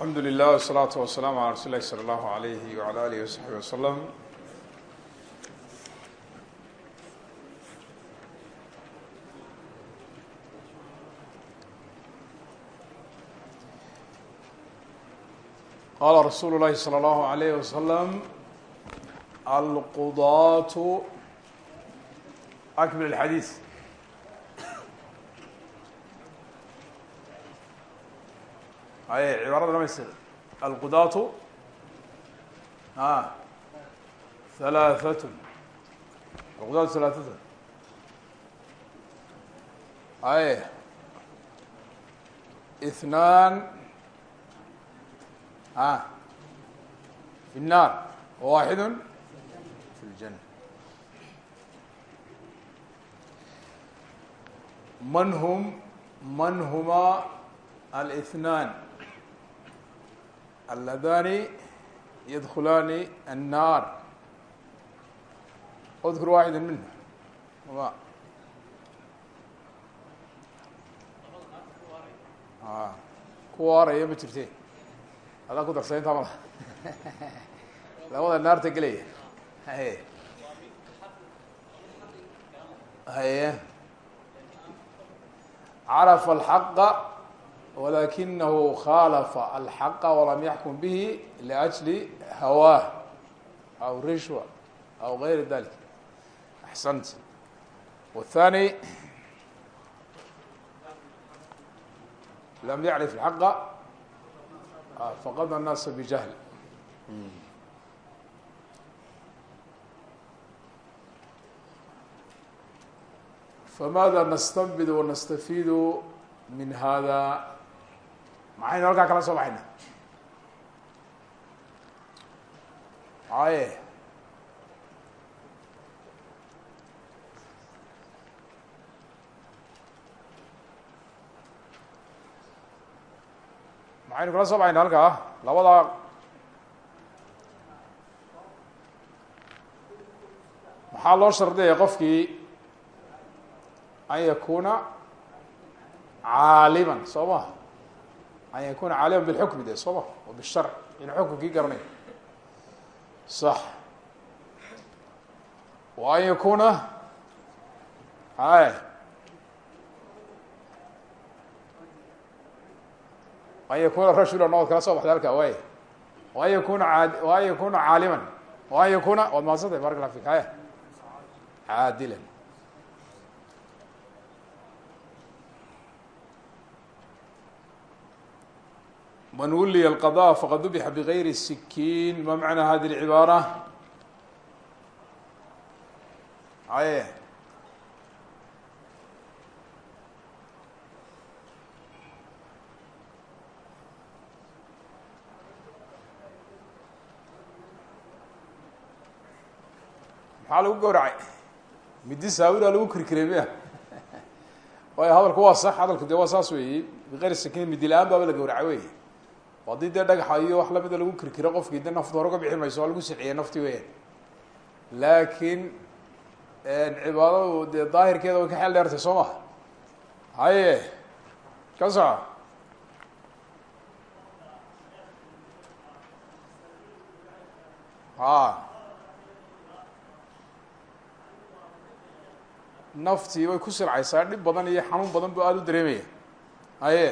alxamdu lilah wsalaatu wasalaamu calaa rasuuli lahi salى allahu alayhi wala alihi wasaxbi wasalam qaala rasuulu llahi salى allahu alayh wasalam alqudaatu akmil alxadiis aye cibaarada dhamaystir alqudaatu a halaahatun alqudaatu halaahatun aye ithnaan a fi الnaar waaxidu fi اljanة man hm man huma الاثنان اللذان يدخلان النار اذكر واحدا منه وما a kuwa waaraya ma jirte adaa ku darsa intaa mala labada naarta gelaya haye haye carafa الحaqa walakinahu khalafa alxaqa walam yaxkum bihi liajli hawaah aw rishwa aw gayri dalik axsant wthani lam yacrif alxaqa faqadna annaasa bijahl famaada nastambid wanastafiidu min hada maxaynu halkaa kala soo baxayna. Aye maxaynu kala soo baxayna halkaa. Labada maxaa loo shardiyaya qofkii? An yakuna caaliman soo ma an yakuna caaliman bilxukmi de soo ma? O bisharc inu xukunkii garanayo sax. Wa an yakuna ay. An yakuna rajula nood kala soo baxday halka way. Wa an yakuna a an yakuna caaliman. Wa an yakuna fik haya. Caadilan man wuliya الqضاء faqad dubxa bغayri الsikin ma macna hadi الcibaarة aye maxaa lagu gawracay midi saawira lagu kirkiray miya waayo hadalku waa sax hadalku de waa saas weeye bغayri sikin midi la-aan baaba la gawracay wey haddii dee dhagaxa iyo wax lamida lagu kirkiro qofkii de naftu hore uga bixi mayso waa lagu siciyay nafti weeyaan laakiin cibaadadu dee daahirkeeda way ka xeel dheertay soo ma haye ka soco. A naftii way ku silcaysaa dhib badan iyo xanuun badan bu aada u dareemaya. Haye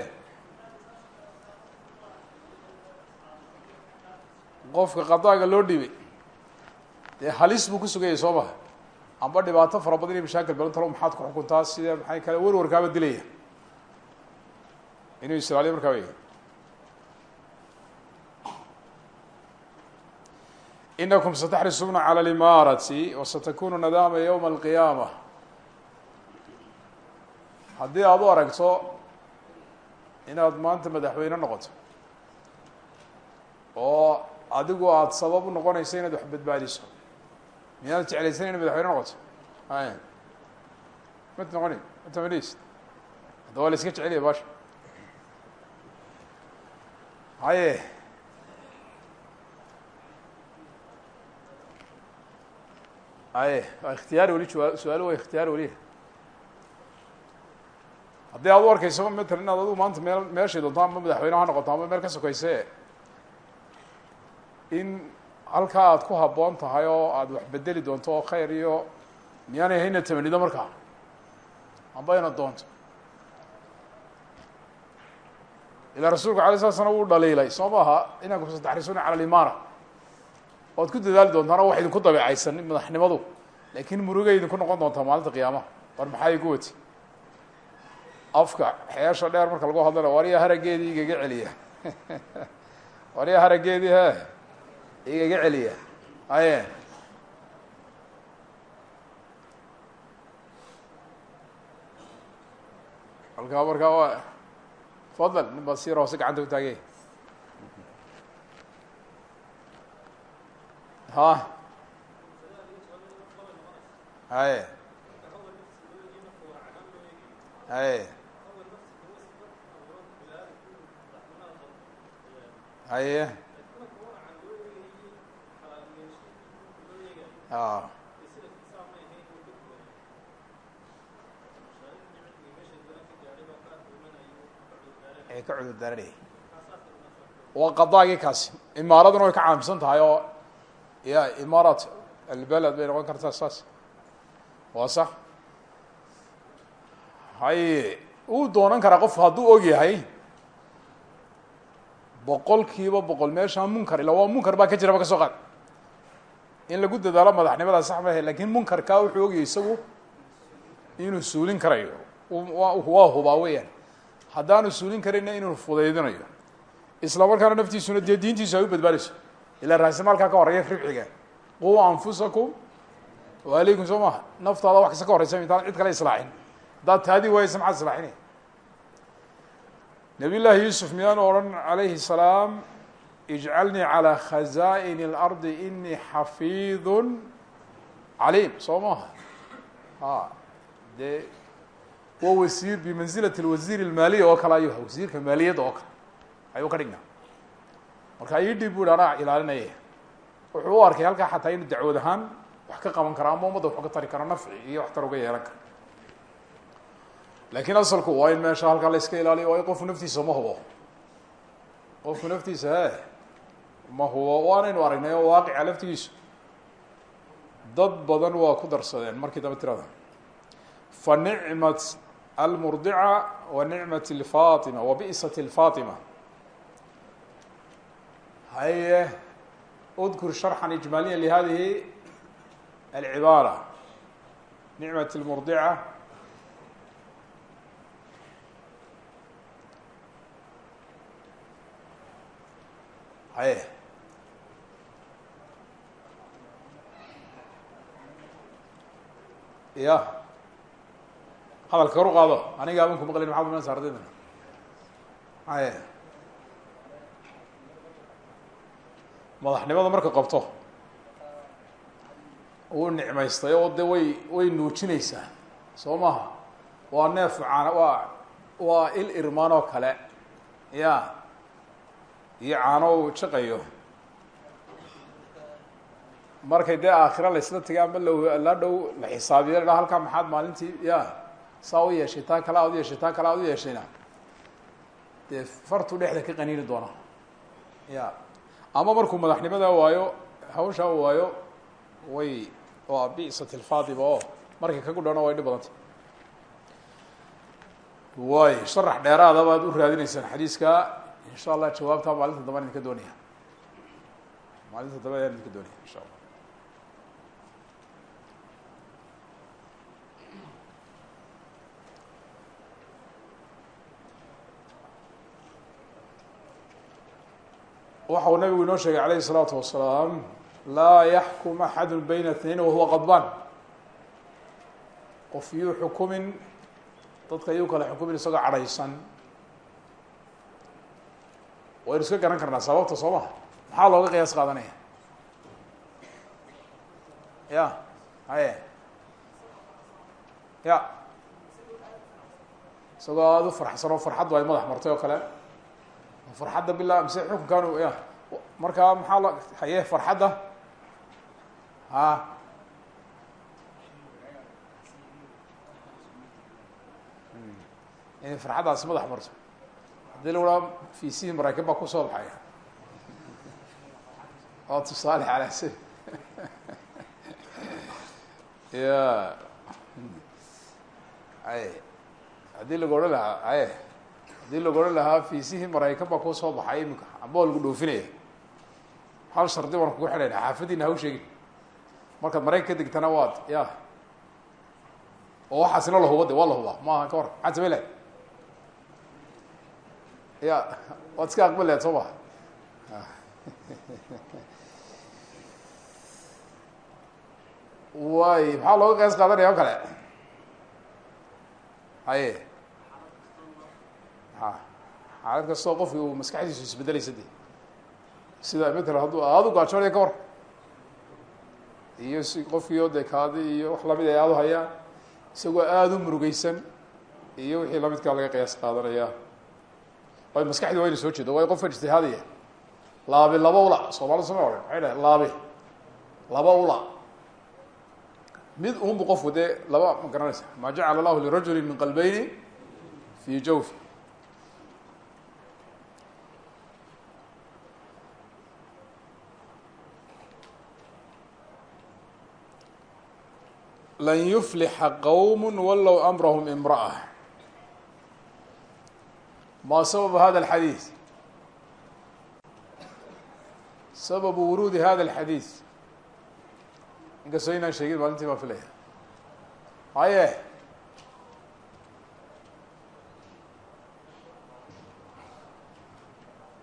qofka qadaaga loo dhibay dee halis buu ku sugayay soo maha amba dhibaato fara badan iyo mashaakil badan talo maxaad ku xukuntaa sida maxay kale warwarkaaba dilaya. Inuu israaliyo markaa wey inakum sataxrisuna calى اlimaarati wasatakunu nadaama ywma alqiyaama. Haddii aada u aragto inaad maanta madaxweyne noqoto oo adigu aada sabab u noqonayso inaad wax badbaadiso. Miyaad jeclaysan ina madaxweyne noqoto? Ay mat noqoni matamanist hadda waa la iska jeceliya basha haye aye waa ikhtiyaar weli jua su'aalo waa ikhtiyaar weliya haddii aad u arkayso matalan inaad adigu maanta meel meeshay doonto ama madaxweyne ha noqoto ama meel ka sokayse in halkaa aad ku habboon tahay oo aada wax bedeli doonto oo khayr iyo miyaanay hayna tamanido markaa. Amba ina doonto. Ilaa rasuulku alay slat slam wuu dhaliilay soo maaha inanku sataxrisuuna cala alimaara waad ku dadaali doontaan oo wax idinku dabeecaysan madaxnimadu. Laakiin murugay idinku noqon doontaa maalinta qiyaamaha. War maxaa igu wati? Afka xeesha dheer marka lagu hadlana warya harageedii igaga celiya? Warya harageedii he igaga celiya. Aye. Halkaa markaa waa fadal nin baa sir hoose gacanta ku taagay. Ha. Haye haye haye a ee ka cudur daaranayay waa qadaagii kaasi imaaraduna way ka caamsan tahay oo ya imaarat albeled bay noqon kartaa saas. Waa sax. Haye uu doonan karaa qof hadduu og yahay boqol kiiba boqol meeshaa munkar ila waa munkar baa ka jiraba ka soo qaad in lagu dadaalo madaxnimadaa sax mahe laakiin munkarkaa wuxuu ogyahay isagu inuu suulin karayo. Waa hubaa weeyaan. Haddaanu suulin karayna inuu fudaydinayo. Isla markaana naftiisuna dee diintiisu ay u badbaadayso. Ilaa raasimaalkaa ka horreeya ribxiga quu anfusakum. Waalikum soo maha naftaada wax kasta ka horeysa intaan cid kale islaaxin. Haddaad taadii waayeysa maxaad islaaxinay nabiy llaahi yuusuf miyaanu odhan الsalaam ijcalnii calى khaza'in اlardi inii xafiidun caliim soo maha a dee waa wasiir bimanzilat wasiir اlmaaliya oo kale ayuu wasiirka maaliyadda oo kale ayuu ka dhignaa marka ii dhib bu hi anaa ilaalinaya wuxuu u arkay halkaa xataa inuu dacwad ahaan wax ka qaban karo ama umadda wax ka tari karo nafci iyo waxtar uga yeelan karo lakiin asalku waa in meesha halkaa la iska ilaaliyo waa in qofku naftiisa ma hubo qofku naftiisa he ma hubo waanaynu aragnay oo waaqica laftigiisu. Dad badan waa ku darsadeen markii daba tirada. Fa nicmat almurdica wa nicmat lfatima wa bi'sat lfatima haye udkur sharxan ijmaaliya lihadihi alcibaara nicmat lmurdica haye ya hadalka kor u qaado aniga aban ku maqlin maxaad umanaysa ardayda haye. Madaxnimada marka qabto uu nicmaystay oo de way way nuujinaysaa. Soo maha waa neef caana waa waa il irmaan kale. Ya iyo caano uu jaqayo markay dee aakhira la isla tegay ama la dhow la xisaabiyo la halkaa maxaad maalintii ya saa u yeeshay taa kale aad u yeeshay taa kale aad u yeeshayna. Dee fartuu dhexda ka qaniini doona. Ya ama markuu madaxnimada waayo hawshaa waayo way waa bi'sat ilfatima oo markay kagu dhano way dhib badantay. Way sharax dheeraada baad u raadineysaan xadiiska insha allah jawaabtaa maalinta dambaan idinka doonaya maalinta dambe idinka doonaya insha allah waxa uu nabigu inoo sheegay alayhi الsalaatu wasalaam laa yaxkum axadu bayna اtnain wahuwa qadbaan qof yuu xukumin dadka yuu kale xukumin isagoo cadhaysan waynu iska garan karnaa sababta soo maha maxaa looga qiyaas qaadanaya ya haye ya isagoo aada u farxsan oo farxaddu ay madax martay oo kale farxadda bila mise xukunkaanu ya markaa maxaa lo haye farxadda? Ha? Inay farxaddaasi madax marto haddii lagu haa fiisihi maraykan baa ku soo baxaya. Waa tusaale calaa se ya ay haddii lagu odhan lahaa aye haddii lagu odhan lahaa fiisihii maraykan baa ku soo baxay iminka. Amba lagu dhoofinaya. Hal shardi baan kugu xidhayna xaafadiina ha u sheegin. Markaad maraykan ka degtana waad ya. Oo waxaasina lahuba de waa lahuba maaha ka war. Maxaad samey lahay ya waad iska aqbal lahayd soo ma way maxaa looga qeys qaadanaya o kale? Haye xaalad kastoo qofki uu maskaxdiisu isbedelaysa de sida matala hadduu aadu gaajoonaya ka war iyo si qofkii oo dee kaadi iyo wax la mid ay aadu hayaan isagoo aada u murugeysan iyo wixii lamidkaa laga qiyaas qaadanaya. Way maskaxdii waa ina soo jeedo way qofkan ijtihaadaya laabi laba ula soomaalida sama odhan maxay dhahay? Laabi. Laba ula. Mid unbu qofku dee laba ma garanaysa. Ma jacala allahu lirajuli min qalbeyni fi jawfi lan yuflixa qowm walow amrahm imra'a ma sababu hada alxadiis sababu wuruudi hada alxadiis inkastoo inaan sheegin maalintii baa filaya haye.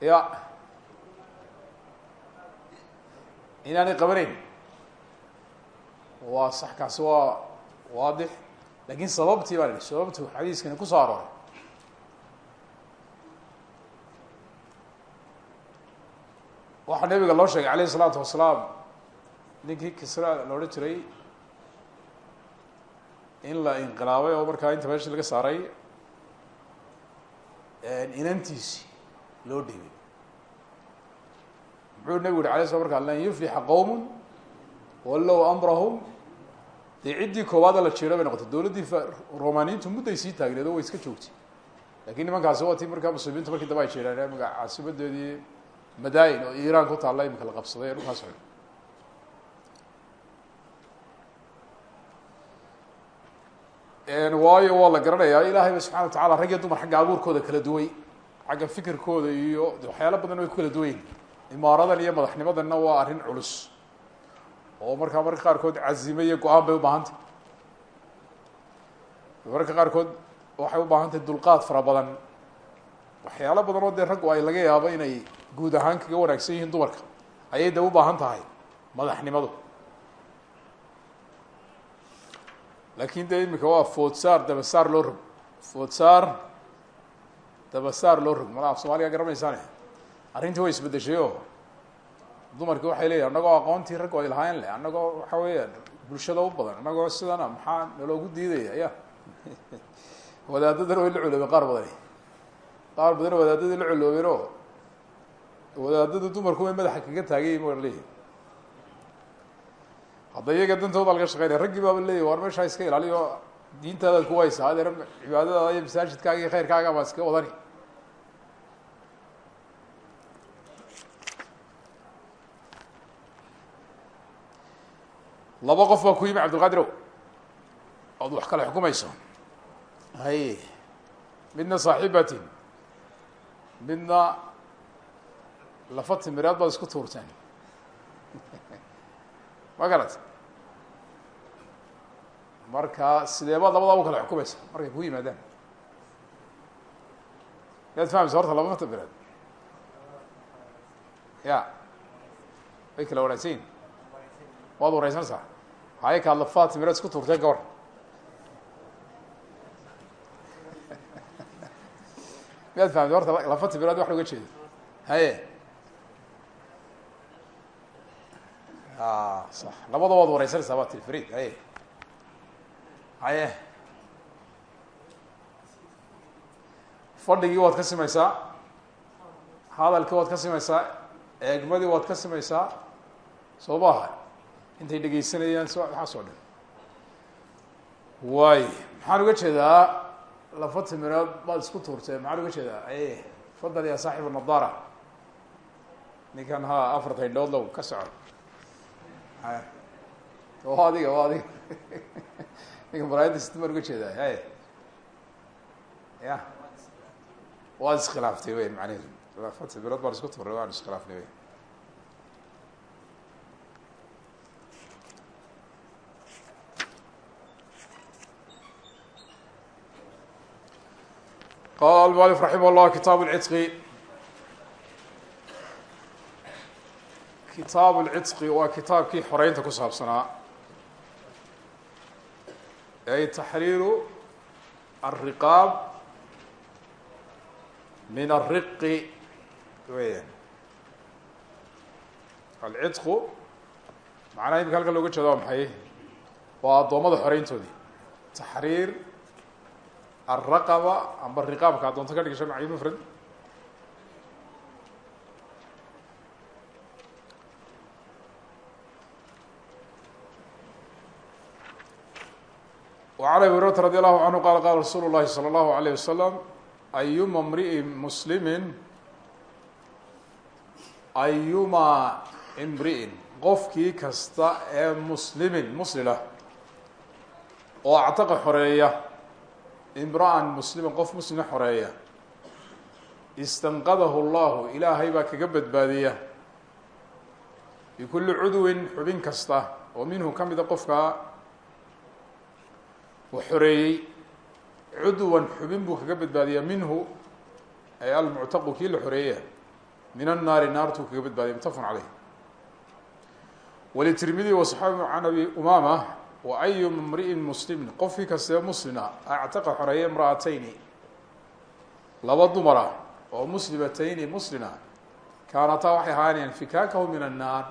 Ya. Inaanay qabanayn waa sax kaasi waa waadix. Lakin sababtii baa la yihi sababtu xadiiskani ku soo arooray. Nabiga loo sheegay alayh الsalaatu wasalaam ninkii kisra la odhan jiray in la inqilaabay oo markaa inta meeshii laga saaray inantiisi loo dhiibay muxuu nabigu yihi alay sla markaa lan yuflixa qowm walow amrahum dee ciddii koowaada la jeero bay noqotay. Dowladdii romaniintu mudday sii taagneed way iska joogtay. Lakin nimankaasi waa tii markaa muslimiintu markii dambe ay jeeraan maga caasimadeedii madayin oo iiraan ku taalla imika la qabsaday ee dhulkaas xun waayo waa la garanayaa ilaahay ba subxana wa tacala rag iyo dumar xagga abuurkooda kala duway xagga fikirkooda iyo waxyaalo badan way ku kala duwayn imaaradan iyo madaxnimadanna waa arrin culus oo markaa marka qaarkood cazime iyo go'aan bay ubaahantay mararka qaarkood waxay u baahan tahay dulqaad fara badan. Waxyaalo badan oo dee raggu ay laga yaabo inay guud ahaan kaga wanaagsan yihiin dumarka ayay u baahan tahay madaxnimadu. Lakin de imika waa foodsaar dabasaar loo rog. Foodsaar dabasaar loo rog. Mala af soomaaliga garanaysaane arrintii way isbedeshay o dumarki waxay leeyihiin annagoo aqoontii raggu ay lahaayeen leh annagoo waxa weeyaan bulshada u badan annagoo sidana maxaa naloogu diidaya? Ya wadaadadana way la coloobeen qaar badani. Qaar badan wadaadadii la coloobeen oo wadaadada dumarku way madaxa kaga taagayiin wa leeyihiin hadda iyaga dantooda laga shaqeynaya raggii baaba leeyahy war meeshaa iska ilaaliyo diintaadaad ku haysa adeer cibaadadaada iyo masaajidkaaga iyo khayrkaaga baa iska wadani laba qof baa ku yimi cabdilqadirow ood wax kale xukumayso? Hay. Midna saaxiibatin. Midna lafa timiraad baad isku tuurteen. Ma garat marka sidee baad labadaa u kala xukumaysa markay ku yimaadaan. Miyaad fahameysa horta laba timiraad ya way kala wanaagsan yihiin waad wareysanaysaa haye kaad lafaa timiraad isku tuurteen ka war miyaad fahamtay horta lafa timiraad wax looga jeedo haye sax labada waad wareysanaysaa baa tiri farid haye haye fadhigii waad ka simeysaa hadalkii waad ka simeysaa eegmadii waad ka simeysaa soo maaha intay dhegeysanayaan s waxaas dhan. Waay maxaan uga jeedaa lafa timirood baad isku tuurtee maxaa loga jeedaa aye fadal ya saaxibu nadara ninkan ha afarta hindhoodlow ka soco o adiga o adiga. Ninka maraayadda sitma uga jeedaa haye ya waad iskhilaaftay weyn macnehedu lafa timirood baan isku tuurnay waan iskhilaafnay weyn qala almualif raximah llah kitaab lcitqi kitaab lcitqi waa kitaabkii xoreynta ku saabsanaa ay taxriiru alriqaab min alriqi weyan alcitqu macnaha imika halkan looga jeeda waa maxay waa addoommada xoreyntoodii taxriir alraqaba amba riqaabka addoonto ka dhigasha macyo mufrad وعn abi هuريرaةa رadي الlahu عanهu qala qala rasuulu الlahi slى الlahu عalيه waslم ayuma mri'i muslimi ayuma imri'in qofkii kasta ee muslimin muslilah oo actaqa xoreeya imra'an musliman qof muslima xoreeya. Istanqadahu llahu ilaahay baa kaga badbaadiya. Bikulli cudwin xubin kasta oo minhu ka mida qofkaa uu xoreeyey. Cudwan xubin buu kaga badbaadiyaa minhu ay almuctaqu kii la xoreeya. Min annaari naartuu kaga badbaadiya mutafaqun caleyh walitirmidi wasaxaabi can abi umama wa ayuma mri'in muslimin qofkii kastee muslina actaqa xoreeya imra'atayni laba dumara oo muslimatayni muslina kaanataa waxay ahaanayaan fikaakahu min annaar.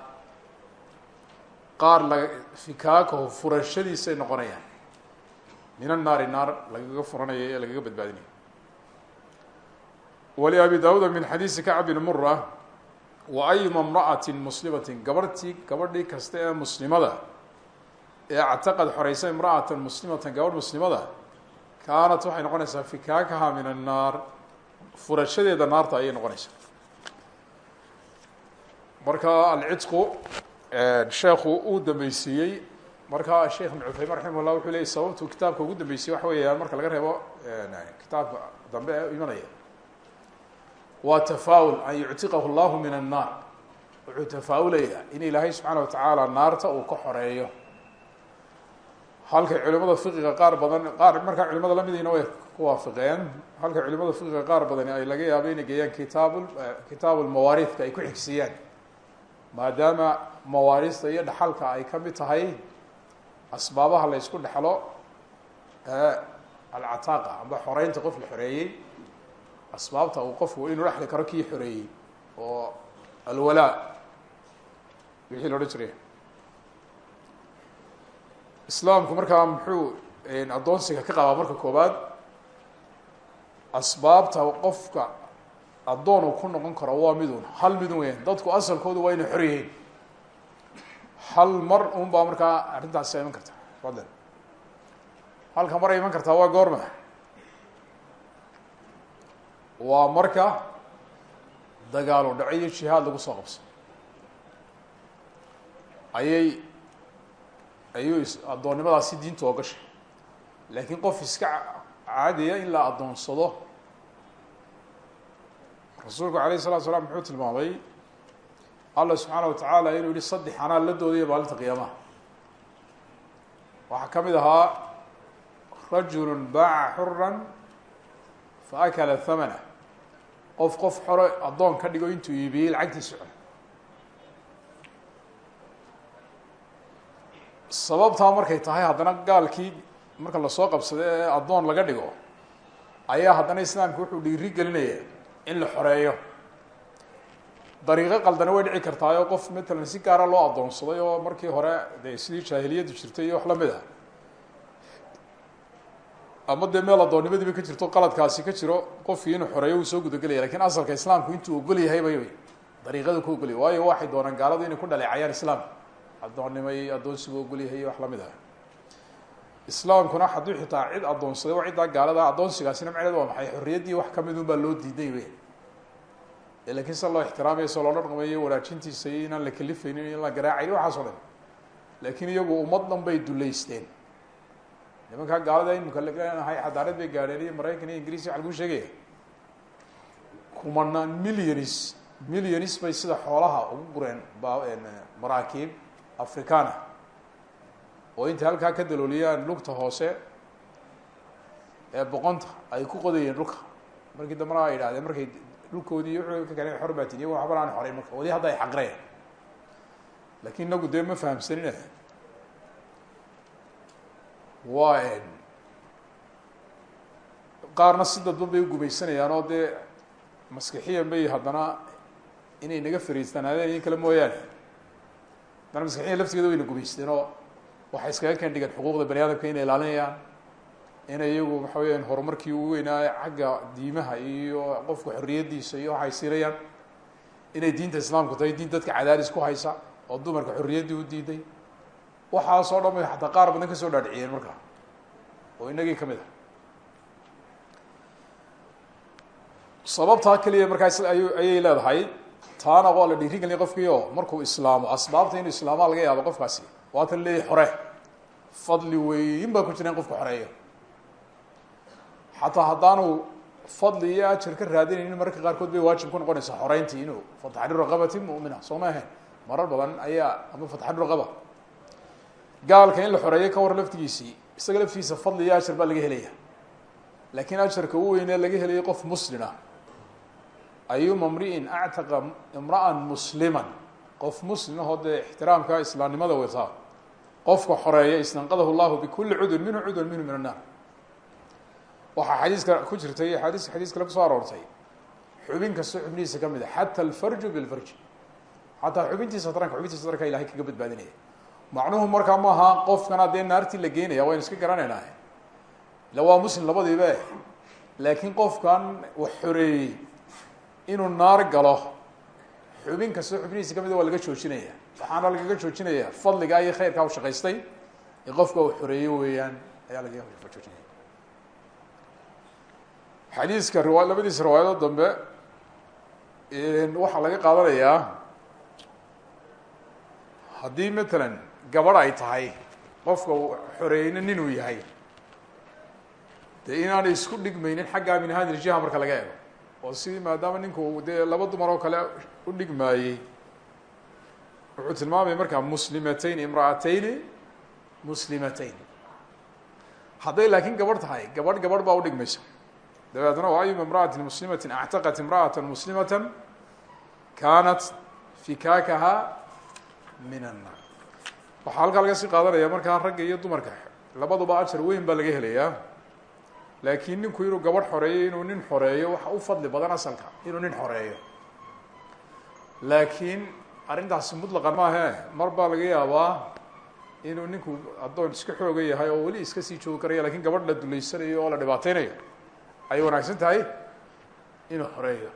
Qaar la fikaakahu furashadiisay noqonayaan. Min annaari naar lagaga furanayo ee lagaga badbaadinayo wali abi daawuuda min xadiisi kacb bin mura wa ayuma imra'atin muslimatin gabarhtii gabadhii kasta muslimada ee actaqad xoreysa imra'atan muslimatan gabadh muslimada kaanat waxay noqonaysaa fikaakaha min annaar furashadeeda naarta ayay noqonaysaa. Marka alcidqu sheekhu uu dambeysiiyey marka sheekh ibn cuthaymin raximah llah wuxuu leeyay sababtuu kitaabka ugu dambeysiyey waxa weeyaan marka laga reebo kitaabka dambe imanaya waa tafaawul an yuctiqahu llahu min annaar wuxuu tafaawulayaa in ilaahay subxaana wa tacaala naarta uu ka xoreeyo halkay culimada fiqiga qaar badan qaar markaa culimada lamidiina way ku waafaqeen. Halkay culimada fiqiga qaar badani ay laga yaabo inay geeyaan kitaab kitaabu lmawaariidka ay ku xigsiiyaan maadaama mawaariista iyo dhaxalka ay ka mid tahay asbaabaha la ysku dhexlo alcataaqa amba xoreynta qof la xoreeyey asbaabta uu qofku inuu dhexli karo kii xoreeyey oo alwalaa wixii la odhan jiray islaamku markaa muxuu addoonsiga ka qabaa marka koowaad asbaabta qofka addoon uu ku noqon karo waa midun. Hal midun weyan dadku asalkoodu waa inay xor yihiin. Hal mar un baa markaa arrintaasi iman karta. Fadlan. Halka mar iman kartaa waa goorma. Waa marka dagaalo dhaco iyo jihaad lagu soo qabso. Ayay ayuu addoonnimadaasi diinta oo gashay. Laakiin qof iska caadiya in la addoonsado rasuulku alayh الsalatu slam muxuu tilmaamay allah subxaana watacaala inuu yihi saddex anaa la doodaya maalinta qiyaamaha. Waxaa ka mid ahaa rajulu baaca xura faakala hamana qof qof xore addoon ka dhigo intuu iibiyey lacagtiisa cuno sababtaa markay tahay haddana gaalkii marka la soo qabsado ee addoon laga dhigo ayaa haddana islaamka wuxuu dhiiri gelinaya in la xoreeyo. Dariiqo qaldana way dhici kartaayoo qof matalan si gaara loo addoonsaday oo markii hore dee sidii jaahiliyaddu jirtay iyo wax la mid ah. Ama dee meel addoonnimadiiba ka jirto qaladkaasi ka jiro qofkii inuu xoreeyo uu soo gudagelaya laakiin asalka islaamku intuu ogol yahay bay dariiqada ku ogolyahy waayo waxay doonaan gaaladu inay ku dhaleecayaan islaamka addoonnimo iyo addoonsigu ogol yahay iyo wax la mid ah. Islaamkuna hadduu xitaa cid addoonsaday waa ciddaa gaalada addoonsigaasina macneed waa maxay? Xorriyaddii wax ka mid un baa loo diiday wey lakiin se loo ixtiraamayo se loo dhaqmayo wanaajintiisa iyo inaan la kelifaynin in la garaacayn waxaas o dhan. Laakiin iyagu ummad dhan bay duleysteen nimankaa gaalada imika leenahay xadaarad bay gaadheen iyo maraykan iyo ingiriis waxa lagu sheegaya kumanaan millions millions bay sida xoolaha ugu gureen ba maraakiib africana oo intay halkaa ka dalooliyaan lugta hoose ee boqonta ay ku qodayeen dhulka markii dambana ay idhahdeen markay dhulkoodii wuxuu ka kale xor baatin iyago waxba aan xoreyn marka. Wadi hadda ay xaqreen. Lakin inagu dee ma fahamsanine. Waa qaarna si dadban bay ugumaysanayaan oo dee maskixiyan bay haddana inay naga fariistanaadeen in kale mooyaane haddana maskixiyan laftigeeda wayna gumaysteen oo waxay iskaga keen dhigeen xuquuqda bani aadamka inay ilaalinayaan inay iyagu waxa weyaan horumarkii ugu weynaaye xagga diimaha iyo qofka xorriyaddiisa iyo waxay siinayaan inay diinta islaamku tahay diin dadka cadaadis ku haysa oo dumarka xorriyaddii u diiday. Waxaasoo dhan bay xataa qaar badan ka soo dhaadhiciyeen markaa oo inagii ka mid ah. Sababtaa keliya markaas ay ayay leedahay taana waa la dhiiri geliyay qofkii oo markuu islaamo asbaabta inuu islaamaa laga yaabo qofkaasi waatan leeyahy xore. Fadli weyn baa ku jira in qofku xoreeyo. Xataa haddaanu fadli iyo ajar ka raadinaynin mararka qaarkood bay waajib ku noqonaysaa xoreyntii inuu fatxarir raqabati mumina soo ma ahayn marar badan ayaa ama fatxarir raqaba. Gaalka in la xoreeyo ka war laftigiisii isaga laftigiisa fadli iyo ajar baa laga helaya laakiin ajarka u weynee laga helayo qof muslima ayuma mri'in actaqa imra'an musliman. Qof muslim ahoo dee ixtiraamka islaamnimada wataa qofka xoreeya istanqadahu llahu bikuli cudun minhu cudun minhu min annar waxaa xadiiska ku jirtay xadiis xadiis kale ku soo aroortay. Xubin kasta xubnihiisa ka mid a xata alfarju bilfarj xataa xubintiisa taranka xubintiisa taranka ilahay kaga badbaadinaya. Macnuhu markaa maaha qofkana dee naartii la geenaya waynu iska garanaynaa ila waa muslim labadiiba laakiin qofkan wax xoreeyey inuu naar galo xubin kasta xubnihiisa ka mid a waa laga joojinaya. Waxaana lagaga joojinaya fadliga iyo khayrkaa u shaqaystay ee qofka uu xoreeye weeyaan ayaa lagaga joojinaya. Xadiiska riwa labadiisa riwaayadood dambe waxaa laga qaadanayaa haddii matalan gabadh ay tahay qofka uu xoreeyeyna ninuu yahay dee inaanay isku dhigmaynin xaggaa min hadi ljiha marka laga eego oo sidii maadaama ninku dee laba dumar oo kale u dhigmaayey wuxuu tilmaamaya markaa muslimatayn imra'atayni muslimatayn hadday laakiin gabadh tahay gabadh gabadh baa udhigmaysa dabeetna wa ayuma imra'ati muslimati actaqat imra'ata muslimata kanat fikaakaha min annar waxaa halkaa laga sii qaadanaya markaa ragga iyo dumarka. Labaduba ajar weyn baa laga helayaa laakiin ninku inuu gabadh xoreeyo inuu nin xoreeyo waxa u fadli badan asalka inuu nin xoreeyo. Laakiin arrintaasi mutlaqan maahe mar baa laga yaabaa inuu ninku addoon iska xooga yahay oo weli iska sii joogi karaya laakiin gabadh la duleysanayo oo la dhibaateynayo ay wanaagsan tahay inuu xoreeyo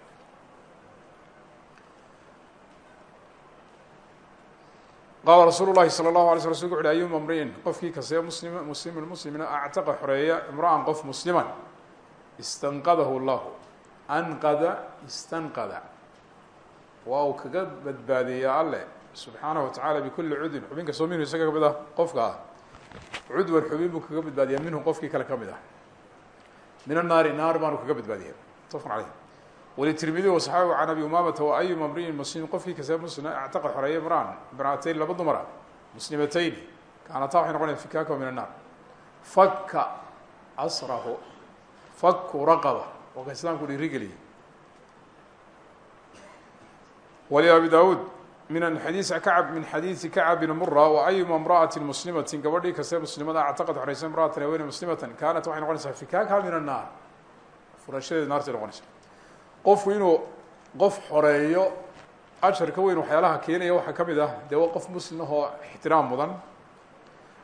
qaala rasuulu llahi salى اlahu alay sl rasulku wuxu uhi ayuma mriin qofkii kastee muslim muslimin muslimina actaqa xoreeya imra'an qof musliman. Istanqadahu llahu anqada istanqada. Waa uu kaga badbaadiyaa alle. Subxaanahu watacala bikuli cudwin. Xubin kastoo minhu isaga ka mid ah qofka. Ah cudwan xubin buu kaga badbaadiyaa minhu qofkii kale ka mid ah. Min annaari kaga badbaadiya. Mutafaqun caleyh wlitirmidi wasaxaabigu can abi umamata wa ayuma mriin muslim qofkii kastee muslima actaqa xoreeya imraan imraatayn laba dumara muslimatayn kaanataa waxay noqonaya fikaaka min annaar fakka asrahu fakku raqaba waa ka islaamku dhiirigeliya wlabi daud min xadiisi kacab min xadiisi kacab bin mura wa ayuma imra'ati muslimati gabadhii kastee muslimada actaqad xoreysa imraatan haweeney muslimatan kaanat waxay noqonaysaa fikaakaha min annaar furashadeed naartay noqonaysa qofku inuu qof xoreeyo ajarka weyn waxyaalaha keenaya waxaa ka mid ah dee waa qof muslim ahoo ixtiraam mudan.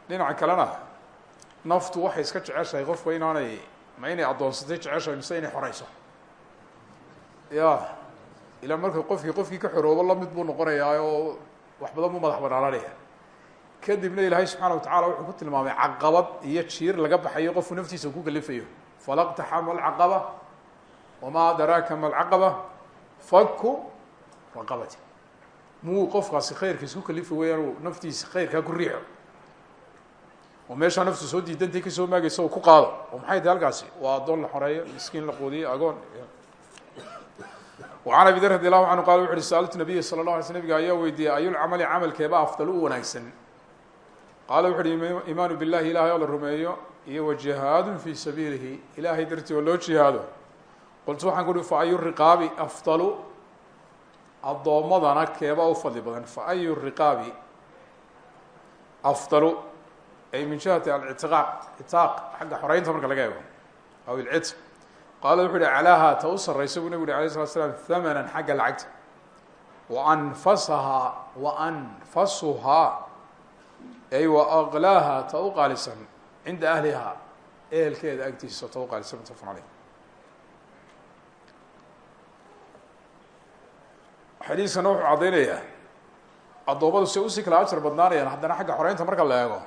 Dhinaca kalena naftu waxay iska jeceshahay qofka inaanay ma inay addoonsatay jeceshahay mise inay xoreyso. Ya ilaa marka qofkii qofkii ka xoroobo la mid buu noqonayaa oo wax badan buu madax banaananaya kadibna ilaahay subxaana watacala wuxuu ku tilmaamay caqabad iyo jiir laga baxayo qofku naftiisa ku kalifayo. Falaqtaxama alcaqaba wamaa adraaka ma alcaqaba faku raqabati muu qofkaasi khayrka isku kalifa weeyaan uu naftiisa khayrkaa ku riixo oo meeshaa naftu soo diidantay kasoo maagaysa oo ku qaado oo maxay tahay halkaasi waa addoon la xoreeyo miskiin la quudiyo agoon وعن أبي dr رضي الله عنه qال وxu uhi sألtu نabiya slى الlه alay sl nبga ayaa weydiiyey ayulcamali camalkeeba afdal u wanaagsan qaala wuxu uhi imaanu biالlahi ilahay oo la rumeeyo iyo وجihaad fي sabiilihi ilahay dartii oo loo jihaado qultu waxaan ku uhi faأyu riqaabi afdalu? Addoommadana keeba u fadli badan. Faأyu riqaabi afdalu? Ay min jihati alctiqaaq itaaq xagga xoreynta marka laga eego aw ilcitq qaala wuxu uhi calaaha ta u sarraysa buu nebigu uhi alay slat slam hamanan xagga wa anfasahaa wa anfasuhaa ay wa aqlaaha ta u qaalisan cinda agtiisa ta u qaalisan xadiiskana wuxuu caddaynayaa addoommadu si u sii kala ajar badnaanayaan haddana xagga xoreynta marka la eego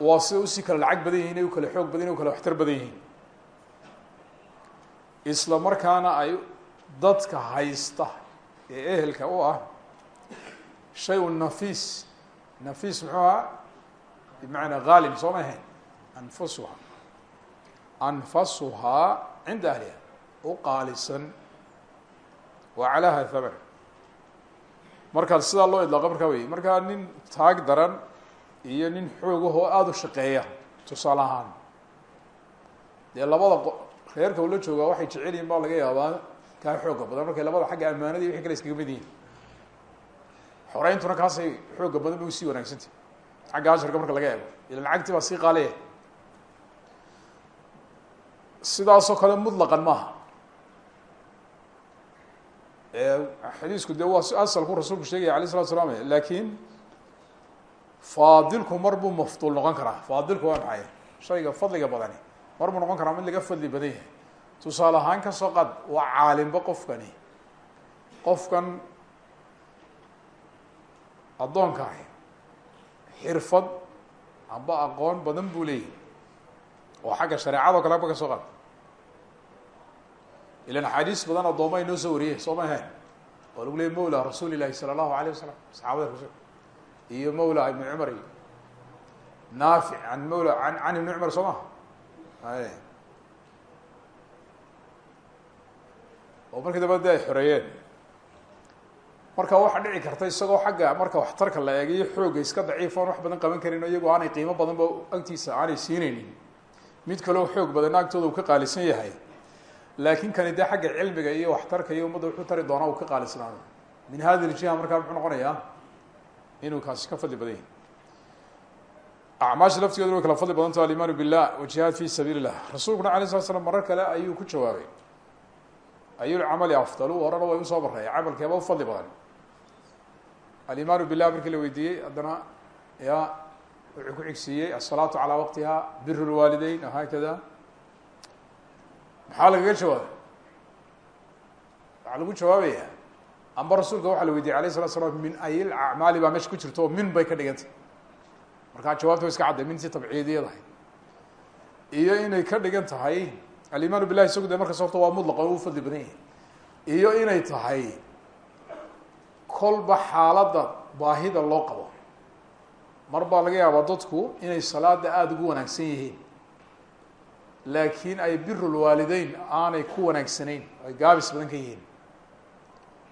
waa sida u sii kala lacag badan yihiin ay u kala xoog badan yihiin u kala waxtar badan yihiin. Isla markaana ay dadka haysta ee ehelka u ah shay un nafiis muxuu ahaa? Bimacnaa soo ma ahayn? Anfasuha anfasuhaa cinda ahliha u qaalisan wa calaha thaman markaa sidaa loo idlaaqa markaa wey markaa nin taag daran iyo nin xoogahoo aada u shaqeeya tusaale ahaan. Dee labada reerka ula joogaa waxay jecel yihiin baa laga yaabaa kaa xooga badan. Markay labada xagga amaanada iyo wixi kale iskaga mid yihiin xoreyntuna kaasay xooga badan ba u sii wanaagsantah xagga asharka marka laga eego ila lacagtii baa sii qaaliya sidaasoo kale mutlaqan maaha xadiisku dee waa asalku rasuulku sheegaya alay slatu slam laakiin faadilku mar buu mafduul noqon karaa. Faadilku waa maxay? Shayga fadliga badani. Mar buu noqon karaa mid laga fadli badan yahay. Tusaale ahaan ka soo qaad waa caalimba qofkani. Qofkan addoonka ahi xirfad amba aqoon badan buu leeyahy oo xagga shareecado kale aba ka soo qaad ilan axaadiis badan addooma inoo soo wariyey soo ma ahayn? Oo lagu leeyay mawla rasuuli ilahi sala allahu alayh wasalam saxaabada rasul iyo mawla ibni cumar naafic an mawla an can ibni cumar soo maha oo markii damba de ay xoreeyeen marka waxaa dhici karta isagoo xagga marka waxtarka la eegayo xoogga iska daciif wax badan qaban karin o iyagoo aanay qiimo badanba agtiisa aanay siineynin mid kaleo xoog badanna agtooda uu ka qaalisan yahay laakin kani dee xagga cilmiga iyo waxtarka iyo ummadda wuxuu tari doonaa uu ka qaalisnaado min hadi ljiha markaa muxuu noqonayaa inuu kaasi ka fadli badan yahay. Acmaasha laftigeedu kala fadli badanta alimaanu billah wajihaad fi sabiili illah rasuulkuna alay slat slam marar kale ayuu ku jawaabay. Ayulcamali afdalu horena way u soo bareey camalkeeba u fadli badan. Alimaanu billah markii la weydiiyey haddana ya wuxuu ku xigsiiyey asalaatu calaa waqtiha bir lwaalideyn haakada maxaa lagaga jawaabay waxaa lagu jawaabaya amba rasuulka waxaa la weydiiyey alayh salatu slam min ayil acmaali baa meesha ku jirta oo min bay ka dhigantay. Markaa jawaabta wa iska cadday mintii tabciidiyadahay iyo inay ka dhigan tahay alimaanu billahi isagu de markas horta waa mutlaq oo u fadli badan yahay iyo inay tahay kolba xaaladda baahida loo qabo. Mar baa laga yaabaa dadku inay salaada aada ugu wanaagsan yihiin laakiin ay birulwaalideyn aanay ku wanaagsanayn ay gaabis badan ka yihiin.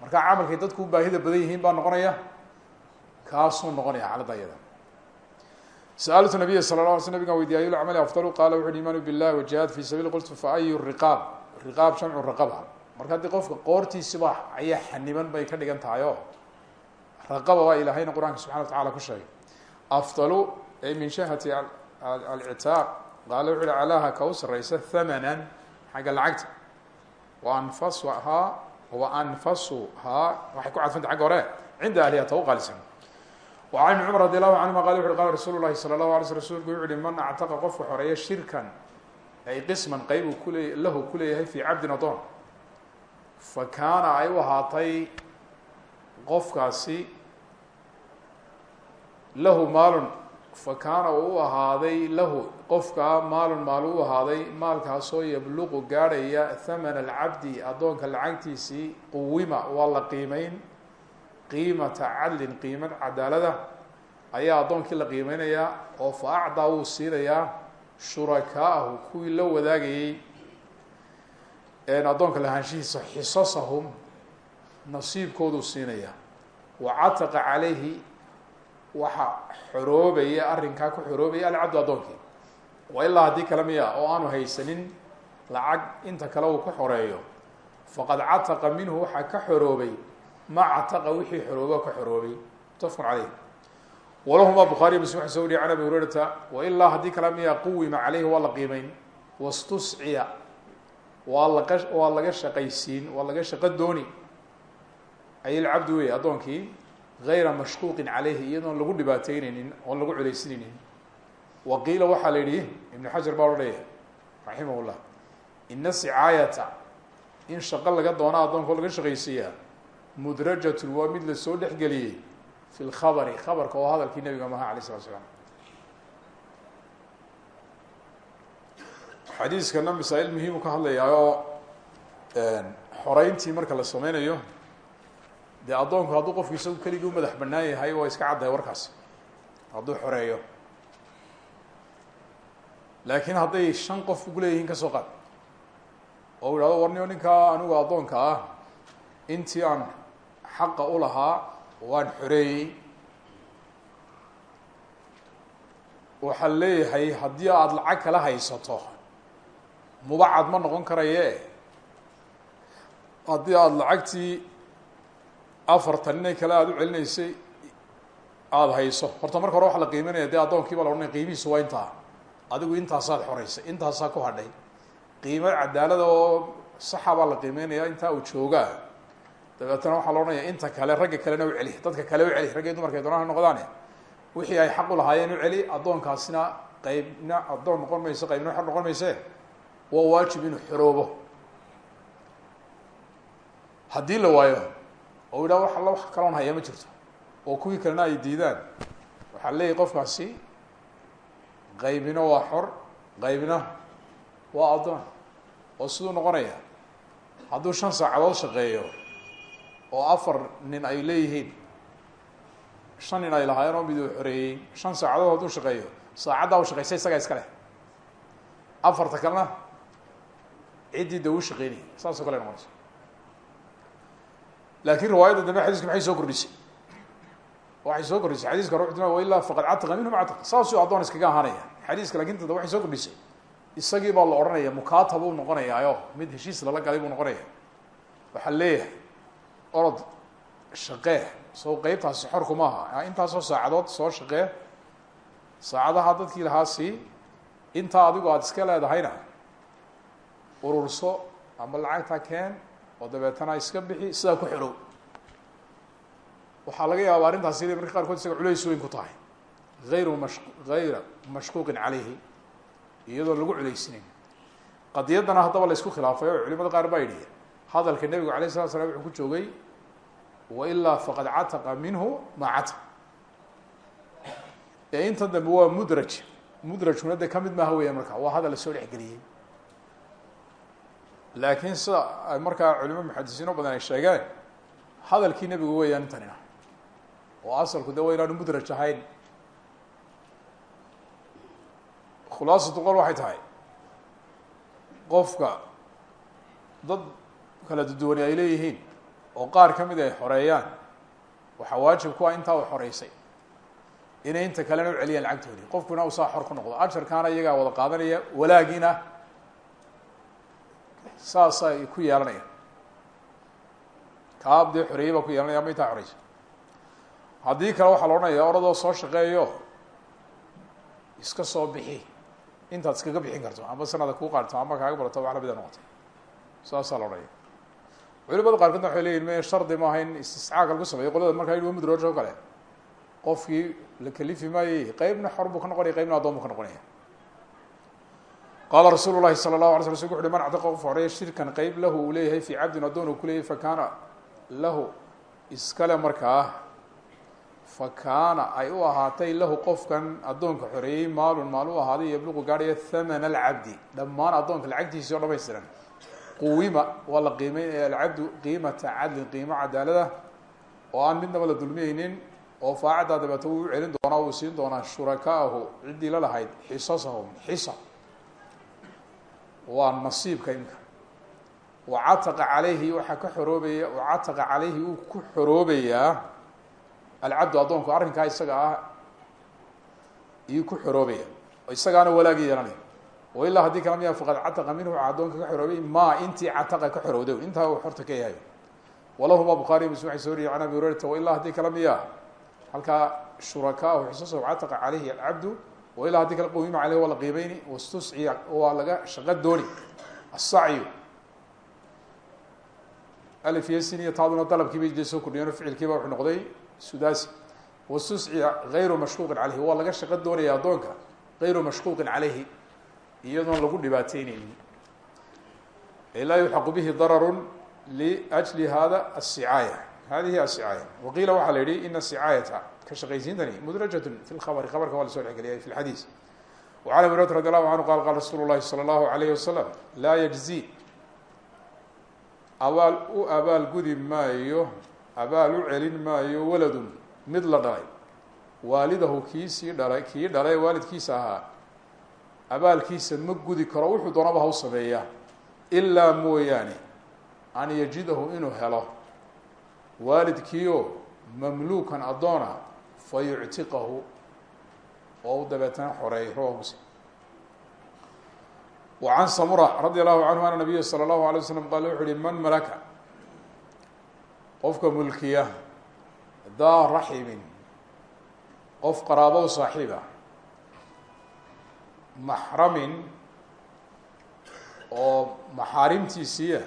Marka camalkay dadku baahida badan yihiin baa noqonaya kaasuu noqonaya xaaladda ayada. Saaltu nabiya sala la ala sl nabigan weydiy camali afdalu? Qaala wuxu uhi imaanu billahi wajihaad fi sabiil qultu fa ayu riqaab. Riqaab jamcu raqaba. Marka haddii qofka qoortiisiba ayaa xaniban bay ka dhigan tahay raqaba waa ilahayna qur'aanka subxana wa tacala ku sheegay. Afdalu ay min shahati alcitaaq qaale wuxu uhi calaaha ka u sarraysa hamanan xagga lacagta. Wa anfasuhaa wa anfasuhaa waxay ku cadfanta agga hore cinda ahliha ta u qaalisan. Wacan ibni cumar radi allahu canhuma qala wuxu uhi qala rasuulu llahi sala allahu alay sl rsulku wuxu uhi man actaqa qofku xoreeya shirkan ay qisman qeybu kule lahu ku leeyahay fii cabdin fa kaana ay u qofkaasi lahu maalun. Fa kaana uu u lahu qofkaa maalun maal u ahaaday maalkaasoo yabluqu gaadhaya thamana alcabdi addoonka lacagtiisii quwima waa la qiimeyn. Qiimata cadlin qiimad cadaalada ayaa addoonkii la qiimeynayaa oo fa acdaa wuu siinayaa shurakaa'ahu kuwii la wadaagayey. Addoonka lahaanshihiisa xisasahum nasiibkooduu siinayaa. Wa cataqa calayhi waxa xoroobaya arrinkaa ku xoroobaya alcabdu addoonkii wa ilaa haddii kale miya oo aanu haysanin lacag inta kale uu ku xoreeyo. Faqad cataqa minhu waxaa ka xoroobay ma cataqa wixii xoroobo ka xoroobay. Mutafaqun caleyh walahuma bukhaariy muslim waxa soo wariya can abi hurayrata wa ilaa haddii kale miya quwima caleyhi waa la qiimeyn. Wastusciya waa laga waa laga shaqaysiin waa laga shaqo dooni. Ay alcabdu wey addoonkii gayra mashquuqin caleyhi iyadoon lagu dhibaateyneynin oon lagu ibnu xajar baa odhanaya raximah llah ina in shaqo laga doona addoonka oo laga shaqaysiiyaa mudrajatun waa mid la soo dhexgeliyey fi lkhabari khabarka oo hadalkii nabiga maha alay slat slaam xadiiskana masaa-il muhiimu ka hadlayaa oo xoreyntii marka la sameynayo dee addoonku hadduu qofku isagu keligii u madax banaan yahay waa iska caddahay warkaas. Hadduu xoreeyo laakiin hadday shan qof ugu leeyihiin ka soo qaad oo u ihahdo warnio ninkaa anigu addoonka ah intii aan xaqa u lahaa waan xoreeyey waxaa leeyahay haddii aada lacag kala haysato mubacad ma noqon karaye. Haddii aada lacagtii afartan inay kale aada u celinaysay aada hayso. Horta marka hore waxa la qiiminaya dee addoonkii baa la odhanaya qiimihiisu waa intaa adigu intaasaad xoreysay intaasaa ku hadhay. Qiimo cadaalada oo saxa baa la qiimeynaya intaa uu joogaa. Dabeetana waxaa la odhanaya inta kale ragga kalena u celi dadka kale u celi raggii dumarkay doonaan ha noqdaane wixii ay xaq u lahaayeen u celi addoonkaasina qeybna addoon noqon mayso qeybna xor noqon mayse waa waajib inuu xoroobo haddii la waayo oo yidhaha wax alla wax kaloon haya ma jirto oo kuwii kalena ay diidaan waxaa leeyahy qofkaasi qaybina waa xor qaybina waa addoon oo siduu noqonaya. Hadduu shan saacadood shaqeeyo oo afar nin ay leeyihiin shan nin ay lahaayeen oo mid uu xoreeyey shan saacadood hadduu shaqeeyo saacaddaa u shaqeysa isagaa iska leh. Afarta kalena ciddii da uu shaqeynayay kale noqonaysa. Laakiin riwaayadda dambe xadiiska maxay soo kordhisay waxay soo kordhisay. Xadiiska hore ilaa faqad cataqa minhum cataqa saasuu addoon iskaga ahaanaya. Xadiiska laakiin dada waxay soo kordhisay. Isagii baa la odhanaya mukatab uu noqonayaayo mid heshiis lala galay buu noqonaya. Waxaa leeyahay orod shaqee soo qeybtaasi xorku maaha intaasoo saacadood soo shaqee saacadaha dadkii lahaa sii intaa adigu aada iska leedahayna ururso ama lacagtaa keen oo dabeetana iska bixi sidaa ku xidhow waxaa laga yaaba arrintaasi inay marka qaarkood isaga culays weyn ku tahay. Ayru mash gayra mashquuqin caleyhi iyadoo lagu culaysnayn qadiyaddana haddaba la isku khilaafay culimada qaar baa yidhi hadalka nebigu alayh salatu slam wuxuu ku joogay wailaa faqad cataqa minhu maa cataq ee inta dambe waa mudraj mudrajkuna de ka mid maaha weya marka waa hadal la soo dhexgeliyey. Laakiin sida markaa culimo muxadisiino badan ay sheegeen hadalkii nebigu weeyaan intanina oo asalku de wa inaanu mudraj ahayn khulaasatu qol waxay tahay. Qofka dad kala duduwani ay leeyihiin oo qaar ka mid ay xoreeyaan waxaa waajib ku ah intaa u xoreysay. Inay inta kalena u celiyaan lacagtoodii. Qofkuna uu saa xor ku noqdo. Ajarkaana iyagaa wada qaadanaya walaagiina saasa ay ku yeelanayaan. Kaab dee xoreeyey baa ku yeelanaya ama intaa xoreysa haddii kale waxaa la odhanaya oradoo soo shaqeeyo iska soo bixi. Intaad iskaga bixin karto ama sanada kuu qaarto ama kaaga barato wax lamida noqoto saasaa la odhanaya culimada qaarkoodna waxay leyihin me shardi maaha in istiscaaga lagu sameeyo. Qolada markaa yidhi wa mudraj oo kale. Qofkii la kelifi maayey qeybna xor buu ka noqonaya qeybna addoon buu ka noqonaya. Qaala rasuulu lahi sala lahu ala qof xoreeya shirkan qeyb lahu uu leeyahay fii cabdin addoon uu ku leeyahay fa kaana lahu iskale markaa fa kaana ay u ahaatay lahu qofkan addoonka xoreeyey maalun maal u ahaaday yabluqu gaadhaya thamana alcabdi dhammaan addoonka lacagtiisii oo dhamaystiran. Quwima waa la qiimeynaya alcabdu qiimata cadlin qiimo cadaalada oo aan midnaba la dulmiyeynin oo faacaddaa dabeeto wuu u celin doonaa wuu siin doonaa shurakaahu ciddii la lahayd xisasahum xisa. Waa nasiibka imka. Wacataqa calayhi waxaa ka xoroobaya wacataqa calayhi uu ku xoroobayaa alcabdu addoonku arrinkaa isaga ah iyuu ku xoroobaya isagaana walaagi yeelanaya o ilaa haddii kala miya faqad cataqa minhu addoonka ka xoroobay ma intii cataqa ka xorowda intaa uu xorta ka yahay. Walahuma bukhaariy muslim waxay soo wariyay can abi hurayrata wailaa haddii kala miya halkaa shurakaahu xisasa cataqa calayhi alcabdu wailaa haddii kale qawima caleyh waa la qiimeyni wastusciya waa laga shaqo dooni. Asacyu alif iyo sin iyo taaduna dalabkii bay dee soo kordhiyeen ficilkiiba wuxuu noqday sudasi wastusciya gayru mashquuqin caleyhi waa laga shaqo doonaya addoonka gayru mashquuqin caleyhi iyadoon lagu dhibaatayneynin laa yulxaqu bihi dararun liajli hada asicaaya hadihi asicaaya waqiila waxaa la yihi ina sicaayata ka shaqaysiintani mudrajatun fi lkhabri khabarka waa la soo dhexgeliyay fi lxadiis wacan abi hurayrat radi allahu canhu qala qala rasuulu llahi sala allahu alayhi wasalam laa yajzi. Abaal u abaal gudi maayo abaal u celin maayo waladun mid la dhalay. Waalidahu kiisii dhalay kii dhalay waalidkiisa ahaa. Abaalkiisa ma gudi karo wuxuu doonaba ha u sameeyaa. Ilaa mooyaane an yajidahu inuu helo. Waalidkiioo mamluukan addoona fa yuctiqahu oo u dabeetana xoreey rawahu muslim. Wa can samura radi allahu canhu ana nabiya sala allahu alay waslam qaala wuxu qofka mulkiya daa raximin qof qaraabo saaxiiba maxramin oo maxaarimtiisiiya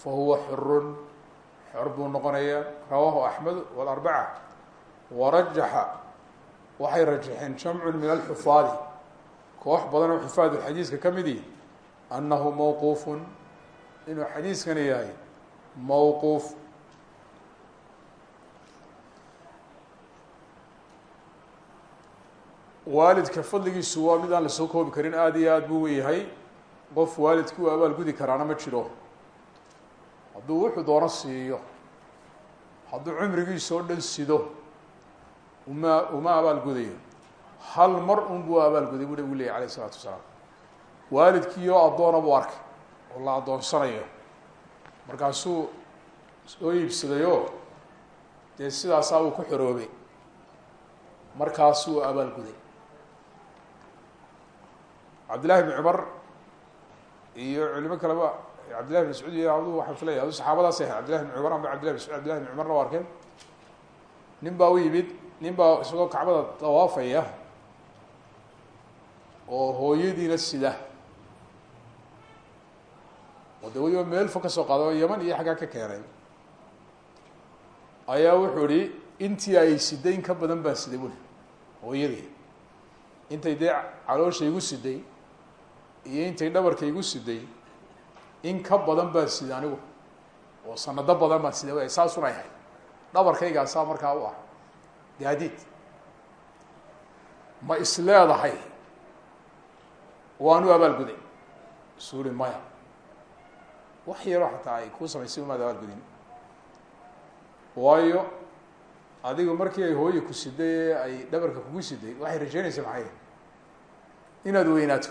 fa huwa xurun xor buu noqonaya rawahu axmed walarbaca warajaxa waxay rajaxeen jamcun min alxufaadi koox badan oo xufaadu xadiiska ka midi annahu mawquufun inuu xadiiskani yahay mawquuf waalidka fadligiisu waa mid aan la soo koobi karin aada iyo aada buu weyahay qof waalidkii u abaal gudi karaana ma jiro. Hadduu wuxuu doono siiyo hadduu cumrigiisa oo dhan sido uma uma abaal gudayo. Hal mar un buu abaal guday bu nabigu leyahy alayh isalaatu wasalaam. Waalidkii oo addoona buu arkay oo la addoonsanayo markaasuu soo iibsadayoo dee sidaasaa uu ku xoroobay. Markaasuu abaal guday cabdillahi bn cumar iyo culimo kaleba cabdillahi bn mascuud iyo adu waxaan filaya adu saxaabadaas ahay cabdillahi bn cumar amba cabdillahi mascuud cabdillahi bn cumarna waa arkeen. Nin baa u yimid nin baa isagoo kacbada dawaafaya oo hooyadiina sida. Oo de weliba meel fog ka soo qaada oo yaman iyo xaggaa ka keenay. Ayaa wuxuu ihi intii ay siday in ka badan baa siday buli hooyadii. Intay dee caloosha igu siday iyo intay dhabarka igu siday in ka badan baa siday anigu oo sanado badan baan siday w saasuna ahay dhabarkaygaasaa markaa u ah. Gaadiid ma is leedahay waanu abaalguday suuri maya. Wax yaroo xataa ay kuu samaysay umaad abaalgudin. Waayo adigu markii ay hooye ku siday ee ay dhabarka kugu siday waxay rajeynaysa maxay? Inaad weynaato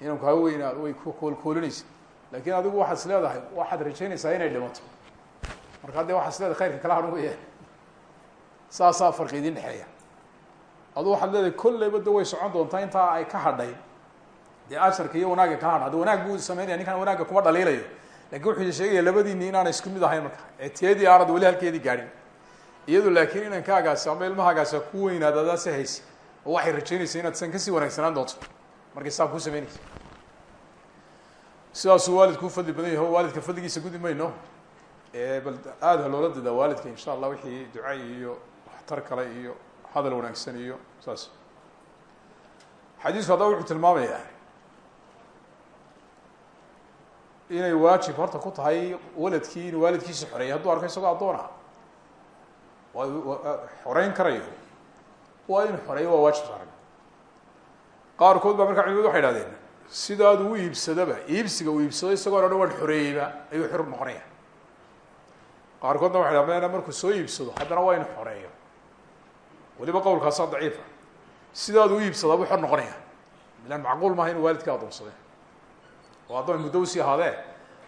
inaan kaa weynaado way koolkoolinaysa laakiin adigu waxaad is leedahay waxaad rajeynaysaa inay dhimato. Markaa dee waxaad is leedahay khayrka kala hadhan weya saasaa farqi idin dhexeeya. Adu waxaad leedahay kolleyba de way socon doontaa intaa ay ka hadhay. Dee asharka iyo wanaagga kala hadha hadda wanaag buu sameynaya ninkan wanaagga kuma dhaliilayo. Lakin wuxuu sheegaya labadiini inaana isku mid ahayn marka ee teedii aanad weli halkeedii gaadhin. Iyadu laakiin inankaagaasi ama ilmahaagaasi ku weynaada adaa si haysa oo waxay rajeynaysa inaad san ka sii wanaagsanaan doonto markay saa kuu sameynaysa. Sidaasuu waalidku fadli badan yaho waalidka fadligiisa gudi mayno. Bal aada ha loola dadaa waalidka insha allah wixii ducay iyo waxtar kale iyo hadal wanaagsan iyo saas. Xadiisku haddaba wuxuu tilmaamayaa inay waajib horta ku tahay waladkii inuu waalidkiisa xoreeyay hadduu arko isagoo addoon ah xoreyn karayo. Waa inu xoreeyo waa waajib saaran qaarkood baa markaa culimadu waxay ihahdeen sidaad u iibsadaba iibsiga uu iibsado isagoo dhan waan xoreeyeyba ayuu xor noqonaya. Qaarkoodna waxay dhahdeen markuu soo iibsado haddana waa inu xoreeyo. Weliba qowlkaasaa daciifa. Sidaad u iibsadaa buu xor noqonaya. Ilan macquul maaha inu waalidka adoonsade oo addoon muddo u sii ahaadee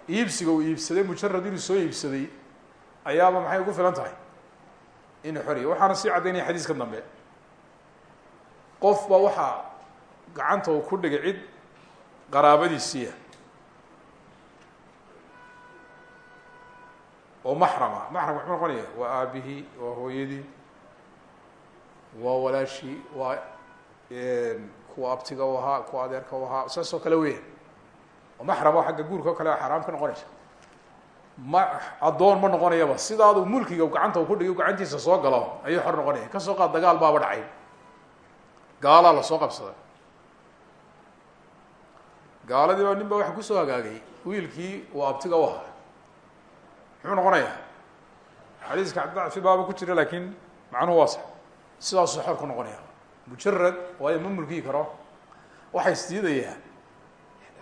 iibsiga uu iibsaday mujarad inuu soo iibsaday ayaaba maxay ugu filan tahay? Inuu xoriya waxaana sii caddaynaya xadiiskan dambe. Qof ba waxaa gacanta uu ku dhigay cid qaraabadiisiiya oo maxrama maxram muxuu noqonaya. Waa aabihii waa hooyadii waa walaashii waa kuwa abtiga u ahaa kuwa adeerka u ahaa saas oo kale weya maxrama xagga guurka o kale xaraam ka noqonaysa. Ma addoon ma noqonayaba. Sidaadu mulkiga gacanta ku dhigay gacantiisa soo galo ayuu xor noqonaya. Kasoo qaad dagaal baaba dhacay. Gaalaa la soo qabsada gaaladii baa nin baa waxa ku soo hagaagay wiilkii uu abtiga u ahaa. Muxuu noqonayaa? Xadiiska dacfi baaba ku jira laakiin macnuhu waa sax. Sidaasuu xor noqonaya mujarad waayo ma mulkiyi karo. Waxay isdiidayaan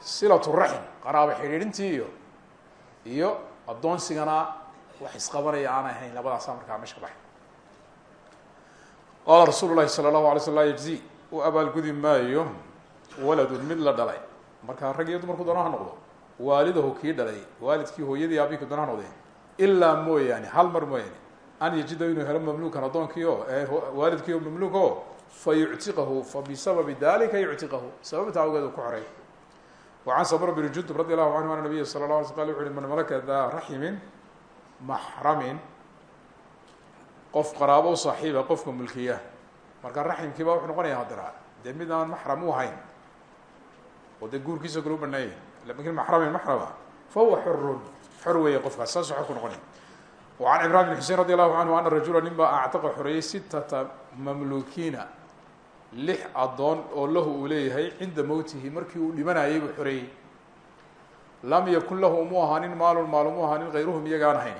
silatu raxim qaraabo xidhiidhintii iyo iyo addoonsigana wax isqabanaya aanay ahayn labadaasa markaa meesha baxay. Qaala rasuulu sala allahu alay sl la yajzi u abaalgudi maayo waladun mid la dhalay markaa rag iyo dumarku doona ha noqdo. Waalidahu kii dhalay waalidkii hooyadii aabihii doona ha noqdeen. Ilaa mooyaane hal mar mooyaane an yajida inuu helo mamluukan addoonkiio waalidkiio mamluuko fa yuctiqahu fa bisababi dalika yuctiqahu. Sababta awgeed ku xoray wacan samr bn jundub radi allahu canhu an nabiy sala la ala sl uxu man malaka daa raximin maxramin qof qaraabo u qofka mulkiya. Marka raximkiiba wuxuu noqonayaa haddana dee mid aan maxram oo dee guurkiisa kale u baneeyay lakin maxramin maxrama fahuwa xurun xor weeye qofkaas saasuu xor ku noqonaya وعن عمران بن حusein رضي الله عنه أna رaجuلا nin ba actaqa xoreeyey sitata mamlukiina lix addoon oo lahu uu leeyahay cinda mowtihi markii uu dhimanayay buu xoreeyey lam yakun lahu umu ahaanin maalun maal umu ahaanin hayruhum iyagaan ahayn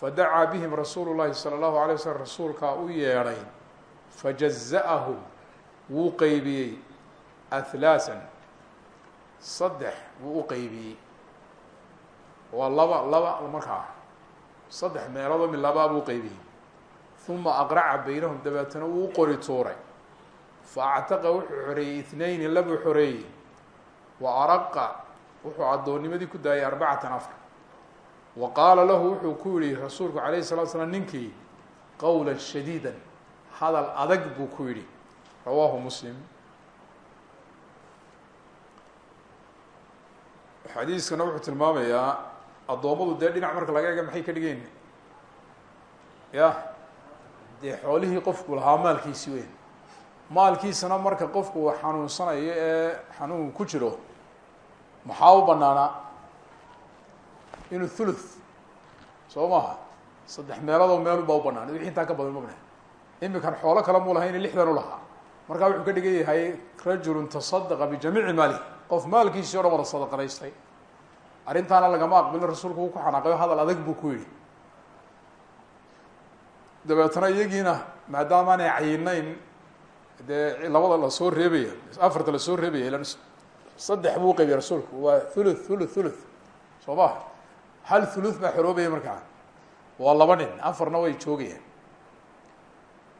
fadacaa bihim rasuulu llahi salى اllahu alay waslm rasuulkaa u yeedhay fajaza'ahum wuu qeybiyey ahlaasan saddex wuu u qeybiyey waa laba laba markaa. Saddex meeloodoo mid labaa buu qeybiyey uma aqraca baynahum dabeetana wuu qori tuuray. Faactaqa wuxuu xoreeyey itnayni labuu xoreeyey. Wa araqa wuxuu addoonnimadii ku daayay arbacatan afar. Wa qaala lahu wuxuu ku yihi rasuulku alayhi salatu slam ninkii qowla shadiida hadal adag buu ku yidhi. Rawaahu muslim xadiiskana wuxuu tilmaamayaa addoommadu dee dhinac marka laga ega maxay ka dhigeen? Ya dee xoolihii qofku lahaa maalkiisi weyn. Maalkiisana marka qofku uu xanuunsanayo ee xanuun ku jiro maxaa u banaanaa inuu thuluth soo maaha? Saddex meeloodoo meelun baa u banaan wixii intaa ka badan ma imikan xoolo kale muu lahayn lixdan u lahaa. Markaa wuxuu ka dhigan yahay rajulun tasadaqa bijamiici maalihi qof maalkiisii o dhan wada sadaqadaystay arrintaana lagama aqbalin rasuulku wuu ku xanaaqayo hadal adag buu ku yidhi. Dabeetana iyagiina maadaama aanay cayinayn dee labada la soo reebaya afarta la soo reebaya ilan saddex buu qeybiya rasuulku. Waa thuluth thuluth thuluth. Soo maha hal thuluth baa xoroobaya markaa. Waa laba nin afarna way joogayaan.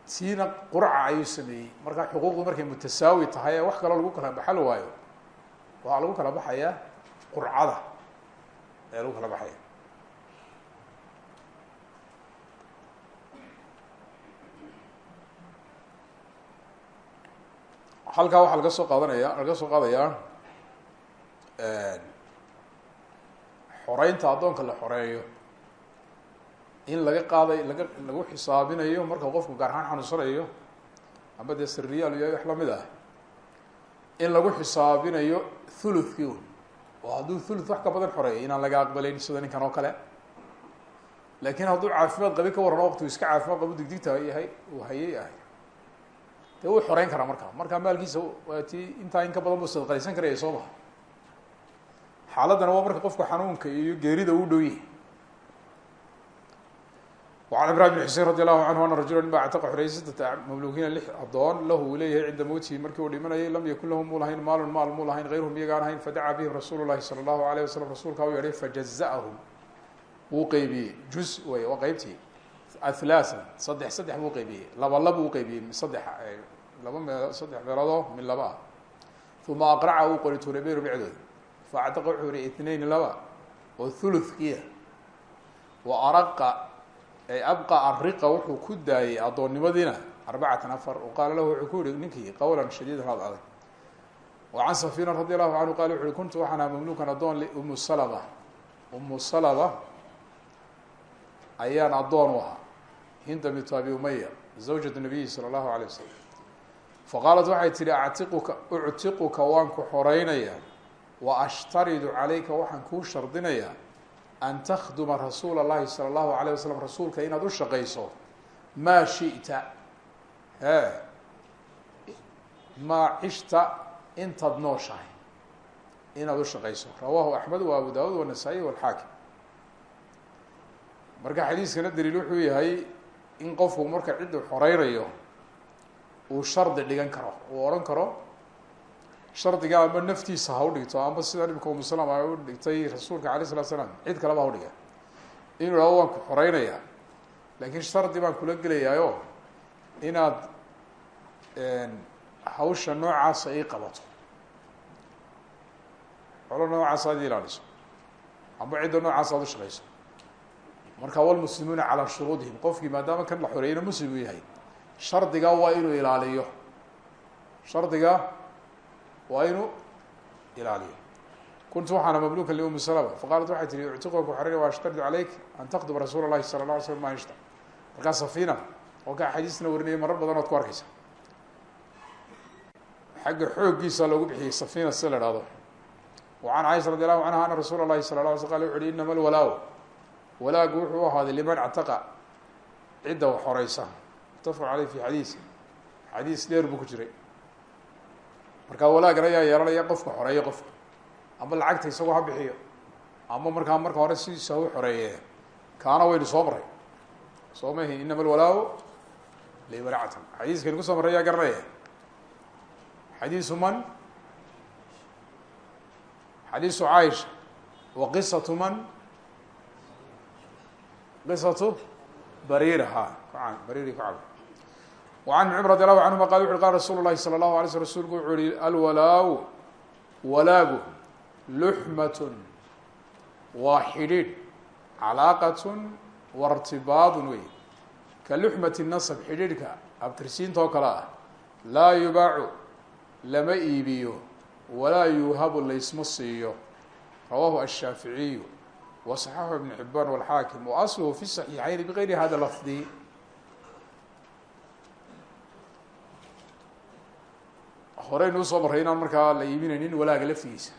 Tiina qurca ayuu sameeyey. Markaa xuquuqdu markay mutasaawi tahay ee wax kaloo lagu kala baxal waayo waxaa lagu kala baxayaa qurcada. Ayaa lagu kala baxaya halkaa waxaa laga soo qaadanaya laga soo qaadayaa xoreynta addoonka la xoreeyo. In laga qaaday laga lagu xisaabinayo marka qofku gaar ahaan xanuunsanayo amba dee siriyaal iyo wax la mid ah in lagu xisaabinayo thuluthkii un oo hadduu thuluth wax ka badan xoreeyo inaan laga aqbalayn sida ninkan oo kale. Laakiin hadduu caafimaad qabi ka warrano waqtigu iska caafimaad qabu digdigta yahay uu hayay ahay dee wuu xoreyn karaa markaa. Markaa maalkiisa waa ti intaa in ka badan buu sadaqaysan karaya soo maha xaaladdana waa marka qofku xanuunka iyo geerida uu dhow yahay وعن عمrان بن xusein radي الlahu canhu ana rajula nin ba actaqa xoreeyey sittata mamlukiina lix adoon lahu uu leeyahay cinda mowtihi markii uu dhimanayay lam yakun lahu muu lahayn maalun maal muu lahayn غayrhum iyagaan ahayn fadacaa bihim rasuulu lahi salى الlahu عalيه waslm rasuulkaa u yeedhay fajaza'ahum wuu qeybiyey juz wey waa qeybtii ahlaasan saddex saddex buu qeybiyey laba lab uu qeybiyey saddex laba mee saddex meeloodoo min laba ah uma aqraca uu qori tuuray beyru dhexdooda faactaqa wuxuu yihi itnayn laba oo thuluthkiya wa araqa ay abqa ariqa wuxuu ku daayey addoonnimadiina arbacatan afar. Qaala lahu wuxuu ku yihi ninkii qawlan shadiidan ad adag. Wa can safina radi allahu canhu qala wuxu uhi kuntu waxaan aha mamlukan addoon liumu salaba umu salaba ayaan addoon u ahaa hinda bintu abi umaya zawjat nabiyi sala allahu alay wasalam faqaalat waxay tihi actiquka uctiquka waan ku xoreynaya wa ashtaridu calayka waxaan kuu shardinayaa an takduma rasuula اllahi salى اllahu alayه wasalam rasuulka inaad u shaqayso maa shiئta e maa cishta intaad nooshahay inaad u shaqayso rawahu axmed wa abu dawud wanasaa-i walxaakim marka xadiiskana daliil wuxuu yahay in qofku marka ciddu xoreynayo uu shardi dhigan karo uu odhan karo shardiga amba naftiisa ha u dhigto amba sida imika umu salam ay u dhigtay rasuulka alay slat slam cid kaleba ha udhiga inuu ihahdo waan ku xoreynayaa laakiin shardi baan kula gelayaayo inaad hawsha noocaasa ii qabato. Xolo noocaasa ad ilaaliso. Amba cidda noocaasa ad u shaqayso. Marka walmuslimuuna calaa shuruudihim qofkii maadaama kan la xoreeyana muslim uu yahay shardiga waa inuu ilaaliyo. Shardiga waa inuu ilaaliyo. Kuntu waxaana mamlukan liumi salama faqaalat waxay tihi uctiqoka xoreyna wa ashtaridu calayk an taqduma rasuula اllahi sala la alay slam ma yashta markaa safina oo ka xadiisna warinaya marar badan ood ku arkeysa xagga xooggiisa loogu bixiyey safina sida la ihahdo wa can caaisha radi allahu canha ana rasuula اllahi sala la alay sl wuxu uhi inama alwalaa walaagu wuxuu ahaaday liman actaqa cidda wax horeysa mutafaq caleyh fi xadiis. Xadiis markaa walaagan ayaa yeelanaya qofka xoreeyo qofka. Ama lacagta isagoo ha bixiyo. Ama markaa marka hore sidiisa u xoreeye. Kaana waynu soo maray soo mahi inama alwalaa limanactam xadiiskaynu ku soo marray yaa garanaya. Xadiisu man? Xadiisu caaisha. Wa qisatu man? Qisatu bariira ha kucan bariiri ku cab وعن بن cمر رضي الله عنهma qال وxu qال رsuل الlahi صلى الله عليه sل رsulku wuxuu yihi alwalaaءu walaagu luxmaة waa xidhiidh calaaqaة wartibaad wey ka luxmaة النaصb xidhiidhka abtirsiinta oo kale ah laa yubaacu lama iibiyo walaa yuuhabu laysma siiyo rawahu الshaafiعiyu وصaxaxu iبن xibaan والxaakim وأslhu fi الصaحيixayn bغayri hada lafdi horeynu u soo marray inaan markaa la iibinaynin walaaga laftigiisa.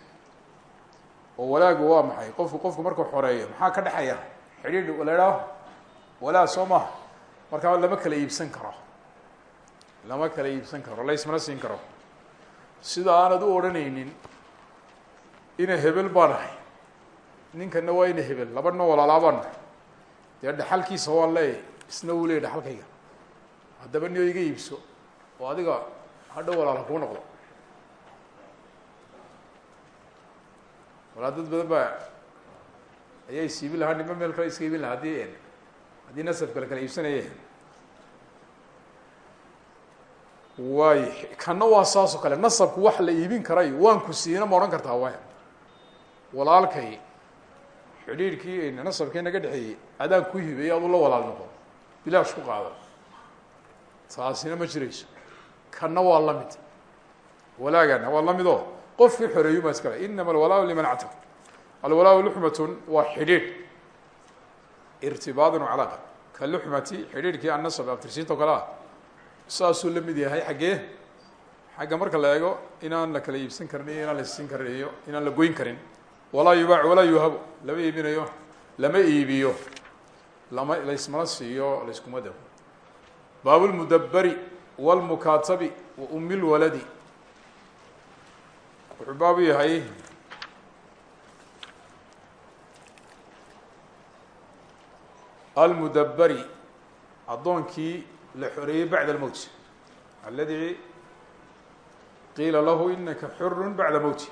Oo walaagu waa maxay? Qofku qofku markuu xoreeyo maxaa ka dhexeeya? Xidhiidh la idhaaho walaag soo maha markaa lama kala iibsan karo. Lama kala iibsan karo laysmana siin karo. Sida aanad u odhanaynin ina hebel baa nahay ninkana waa ina hebel laba nin walaalaa baa nahay dee dhaxalkiisa waa leeyahy isna wuu leeyay dhaxalkayga. Haddaba nio iga iibso oo adiga hadhow walaala kuu noqdo. Walaa dad badan baa ayaa is iibin lahaa nima meel kale iska iibin lahaa haddii haddii nasabka la kala iibsanaye waay kana waa saas oo kale nasabku wax la iibin karay waan ku siina ma odhan kartaa waya walaalkay xidhiidhkii nasabkii naga dhexeeyey adaan ku hibeeyey aduu la walaal noqo bilaash ku qaado. Taasina ma jirayso kana waa la walaagana waa la mid oo qofkii xoreeyu ma iskale inama alwalaa liman actaq alwalaa luxmatun waa xidhiidh. Irtibaadun calaaqa ka luxmati xidhiidhkii annasab abtirsiinta o kale ah. Saasuu yahay xaggee. Xagga marka la eego inaan la kala iibsan karin inaan la siin karin inaan la goyn karin. Walaa yubaac walaa yuhabu. Lama iibinayo lama iibiyo. Lama laysmana siiyo layskuma dego baabulmudaberi wاlmukaatabi wa umi lwaladi wuxuu baabu yahay almudaberi addoonkii la xoreeyey bacda almowt. Aladi qiila lahu inaka xuru bacda mowti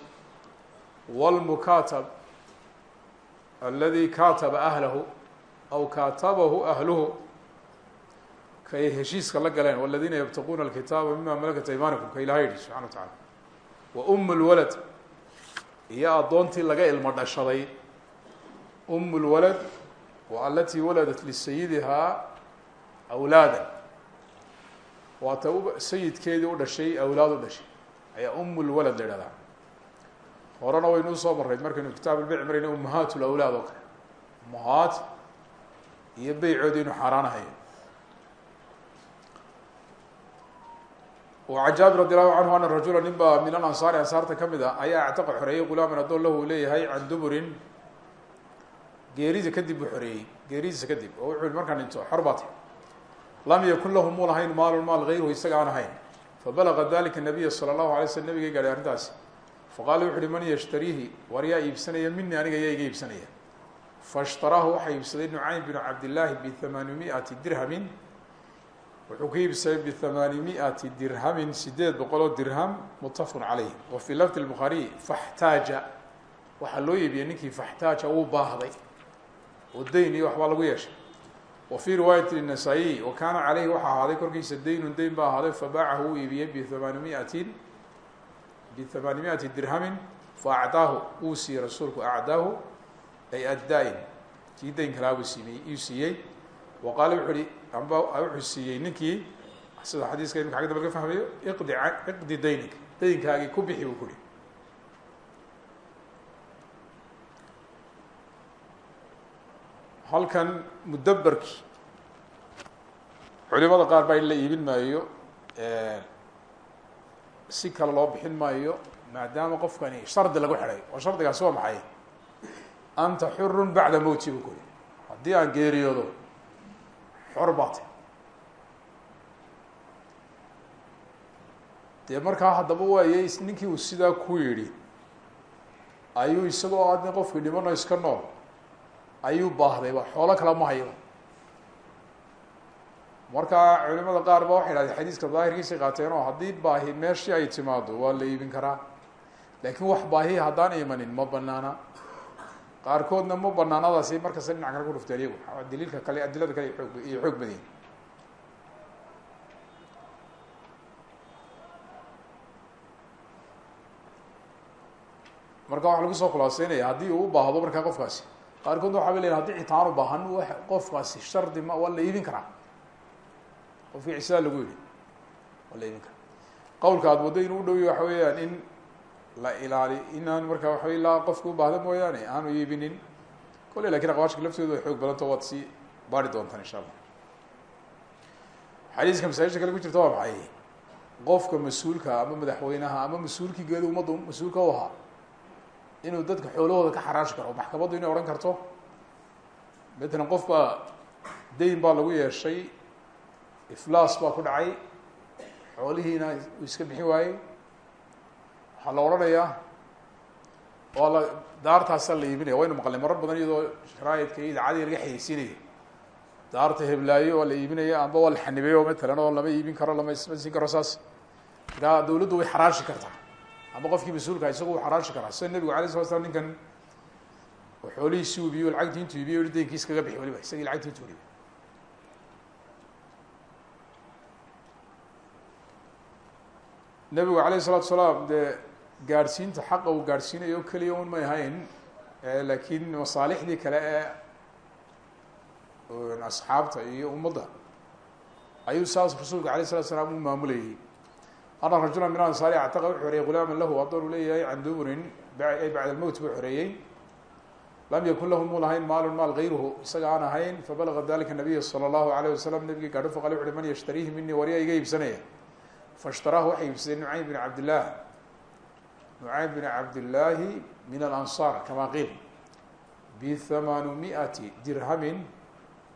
wاlmukatab aladi kataba ahlahu aw katabahu ahluhu kay heshiiska la galeen wاladina ybtaquuna alkitaaba mima malakat aymaanikum ka ilaha yihi subxana wa tacala wa um lwalad iyo addoontii laga ilmo dhashaday. Um lwalad wa alatii waladat lisayidihaa awlaada waata sayidkeedii u dhashay awlaad u dhashay ayaa um lwalad la ihahdaa horena waynu u soo marayd markaynu kitaab ilbeyc marayna umahaat lawlaad oo kale. Umahaat iyo beycoodi inu an jaabir radi allahu canhu ana rajula nin ba min alansaari ansaarta ka mid a ayaa actaqa xoreeyey gulaaman adoon lahu leeyahay can duburin. Geerida kadib buu xoreeyey geeridiisa kadib oo wuxuu yihi markaan dhinto xor baa lam yakun lahu muu lahayn maalun maal gayruhu isaga aan ahayn. Fabalaga dalika nabiya sala allahu alay nabiga nabigay gaadhay arrintaasi. Faqaala wuxu uhi man yashtariihi war yaa iibsanaya? Mini aniga yaa iga iibsanaya? Faishtaraahu waxaa iibsaday nucaym bin cabdillaahi bihamaani miati dirhamin wuxuu ka iibsaday bihamaani dirhamin sideed boqol oo dirham mutafaqun caleyh wa fii lafdi lbukhaariy faxtaaja. Waxaa loo iibiyey ninkii faxtaaja wuu baahday. Oo dayn iyo waxbaa lagu yeeshay. Wa fii riwaayati nasaa-iy wa kaana caleyhi waxaa ahaaday korkiisa daynun dayn baa ahaaday fabaacahu uu iibiyey bihamaani miatin dirhamin faacdaahu uu siiyey rasuulku acdaahu ay addaa-in. Kii dayn kalaabuu siimey uu siiyey. Wa qaala wuxu uhi amba wuxuu siiyey ninkii sida xadiiska imika xagga dambe laga fahmayo iqdi iqdi daynik. Daynkaagii ku bixi buu kuhi halkan mudaberki culimada qaar baa in la iibin maayo si kale loo bixin maayo maadaama qofkani shardi lagu xidhay oo shardigaasi waa maxay? Anta xurun bacda mowti buu kuhi haddii aan geeriyoodo tay dee markaa haddaba waayey ninkii uu sidaa ku yidhi ayuu isagoo adni qofkii dhimano iska nool ayuu baahdayba xoolo kale ma hayo markaa culimada qaar ba waxay dhahdeen xadiiska daahirkiisay qaateen oo haddii baahi meeshii ay timaado waa la iibin karaa. Laakiin wax baahi haddaan imanin ma banaana qaarkoodna ma banaanadaasi markasta dhinac kale ku dhufteen iyagu. Daliilka kale adilada kale oog iyo xoog badayin marka waxa lagu soo khulaaseynaya haddii uu u baahdo markaa qofkaasi qaarkoodna waxa bay leyihin haddii citaan u baahan qofkaasi shardi ma waa la iibin karaa. Qofkii cisaa lagu yihi waa la iibin karaa. Qawlka aad waddo inuu udhowiy waxa weeyaan in la ilaali inaan markaa waxa ilaa qofka u baahda mooyaane aanu iibinin. Kolley laakiin aqwaashka laftoodu ay xoog badanto waad sii baari doontaan insha allah xadiiska masaajisha kale ku jirta waa maxay? Qofka mas'uulka ama madaxweynaha ama mas'uulkii geeda ummadda mas'uulka ahaa inuu dadka xoolahooda ka xaraashi karo maxkamaddu inay odhan karto? Matalan qof baa baa lagu yeeshay iflaas baa ku dhacay xoolihiina iska bixin waayey waxaa la odhanayaa waa la daartaasaa la iibinaya. Waynu maqlay marar badan iyadoo sharaa'idka iyo idaacadii laga xayeysiinaya daarta heblaayo waa la iibinaya amba waa la xanibeeyo matalan oo lama iibin karo lama ismasin karo saas. Markaa dawladdu way xaraashi kartaa. Ama qofkii mas'uulka isagu uu xaraashi karaa. Sida nebigu alay sala slam ninkan xoolihiisi iibiyo lacagtii intuu iibiyo i daynki iskaga bixi waliba isagii lacagtii intuu iibiyo nebigu alayh الsalatu salaam dee gaadhsiinta xaqa uu gaadhsiinayo o keliya un may ahayn laakiin masaalixdii kale ee asxaabta iyo ummadda ayuu saas rasuulka alayه الsalatu salaam u maamulayay ana rajula min ansaari actaqa u xoreeyey gulaama lahu adoon uu leeyahay can duburin ay bacda almowt buu xoreeyey lam yakun lahu muu lahayn maalun maal gayruhu isaga aan ahayn fabalaga dalika nabiya salى الlahu alayه wasalam nabigii gaadho faqale wuxuhi man yashtariihi minii waryaa iga iibsanaya faاshtaraahu waxay iibsadeen nucaym bn cabdillaah nucaym bn cabdillaahi min alansaar kama qiil bihamaanu miati dirhamin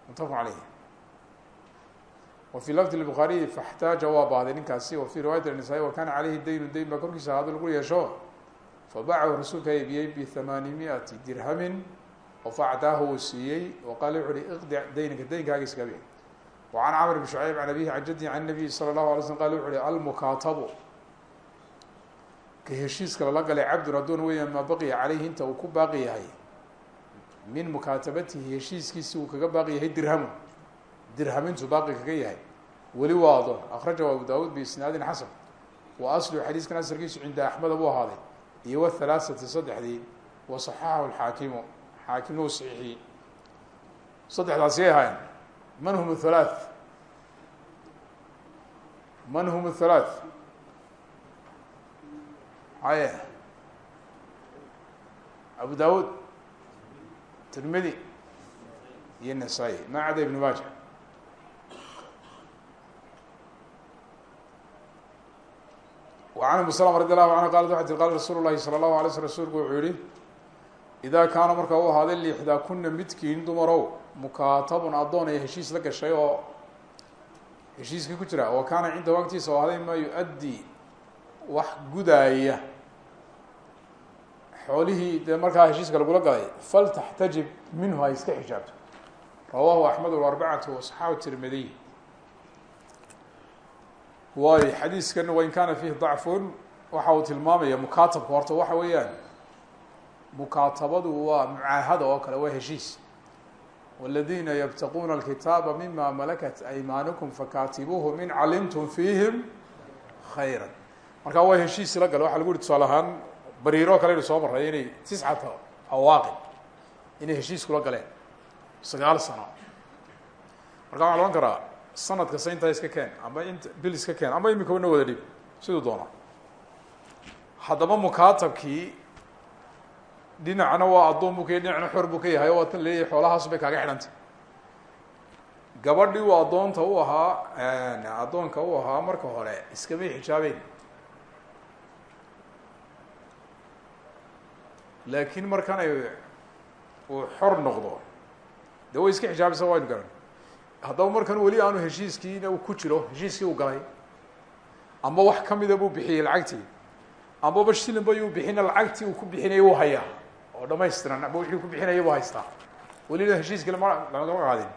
muttafaq caleyh wa fii lafdi bukhaariyi faxtaaja waa baahday ninkaasi wa fii riwayat nisaa-i wa kana caleyhi daynu dayn baa korkiisa ahaado lagu yeesho fabacahu rasuulka iibiyey bihamaani miati dirhamin oo facdaahu uu siiyey wa qaala wuxu uhi iqdi dayninka daynkaaga iskaga bixi وعن cمر بن شعyب عن أبيه عن جدي عن النبي صلى الله عليه وسلم qال وxu uhi almukاatabu ka heshiiska lala galay cabdur addoon weeyaan maa baqiya caleyhi inta uu ku baaqi yahay? Min mukaatabatihi heshiiskiisi uu kaga baaqi yahay dirhamu. Dirham intuu baaqi kaga yahay. Weli waado akrajahu abu daawuud biisnaadin xasan. Wa aslu xadiiskan asarkiisu cinda axmeda buu ahaaday. Iyo wathalaasati saddexdii. Wa saxaxahu alxaakimu. Xaakimna u saxiixiyey. Saddexdaasiyay ahaayeen. Man hum thalaat man hum thalaat aye abu dawud tirmidi iyo nasaa-i ma cada ibn maaja وعن أم سلمة رضي الله عنها qالت waxay tir qala rasuul الlahi salى الlahu عalay sl rsulku wuxuu yihi إida kaana marka u ahaaday lixdaa kuna midkiin dumarow mukaatabun addoon ay heshiis la gashay oo heshiiskii ku jira wa kaana cinda waqtiisa o ahaaday ma yu-addi wax gudaaya xoolihii dee markaa heshiiska lagula galay faltaxtajib minhu ay iska xijaabto. Rawahu axmed warbacatu waصaxaabu tirmidiy waayo xadiiskana wain kaana fiihi dacfun waxa uu tilmaamaya mukaatabka horta waxa weeyaan mukaatabadu waa mucaahada oo kale waa heshiis. Wاladina ybtaquuna alkitaaba mima malakat aymaanukum fakaatibuuhu in calimtum fiihim khayra marka waa heshiis la gale waxa lagu yihi tusaale ahaan bariiro kale inu soo maray inay tiscata awaaqib inay heshiis kula galeen sagaal sano. Marka waxaa la karaa sanad kasta iska keen ama int bil iska keen ama imika una wada dhib siduu doona haddaba mukaatabkii dhinacna waa addoon buu ka yahy dhinacna xor buu ka yahay o waatan leeyahay xoolahaas bay kaaga xidhantay. Gabadhii uu addoonta u ahaa addoonka u ahaa marka hore iskamay xijaabeyn laakiin markan ay uu xor noqdo de way iska xijaabaysa waynu garan. Haddaba markan weli aanu heshiiskiina ku jiro heshiiskii uu galay ama wax kamida buu bixiyey lacagtii amaba shilinba yuu bixina lacagtii uu ku bixinayay uu hayaa oo dhamaystiran ama wixii ku bixinaya buu haystaa. Welina heshiiskii lama lamagama qaadin.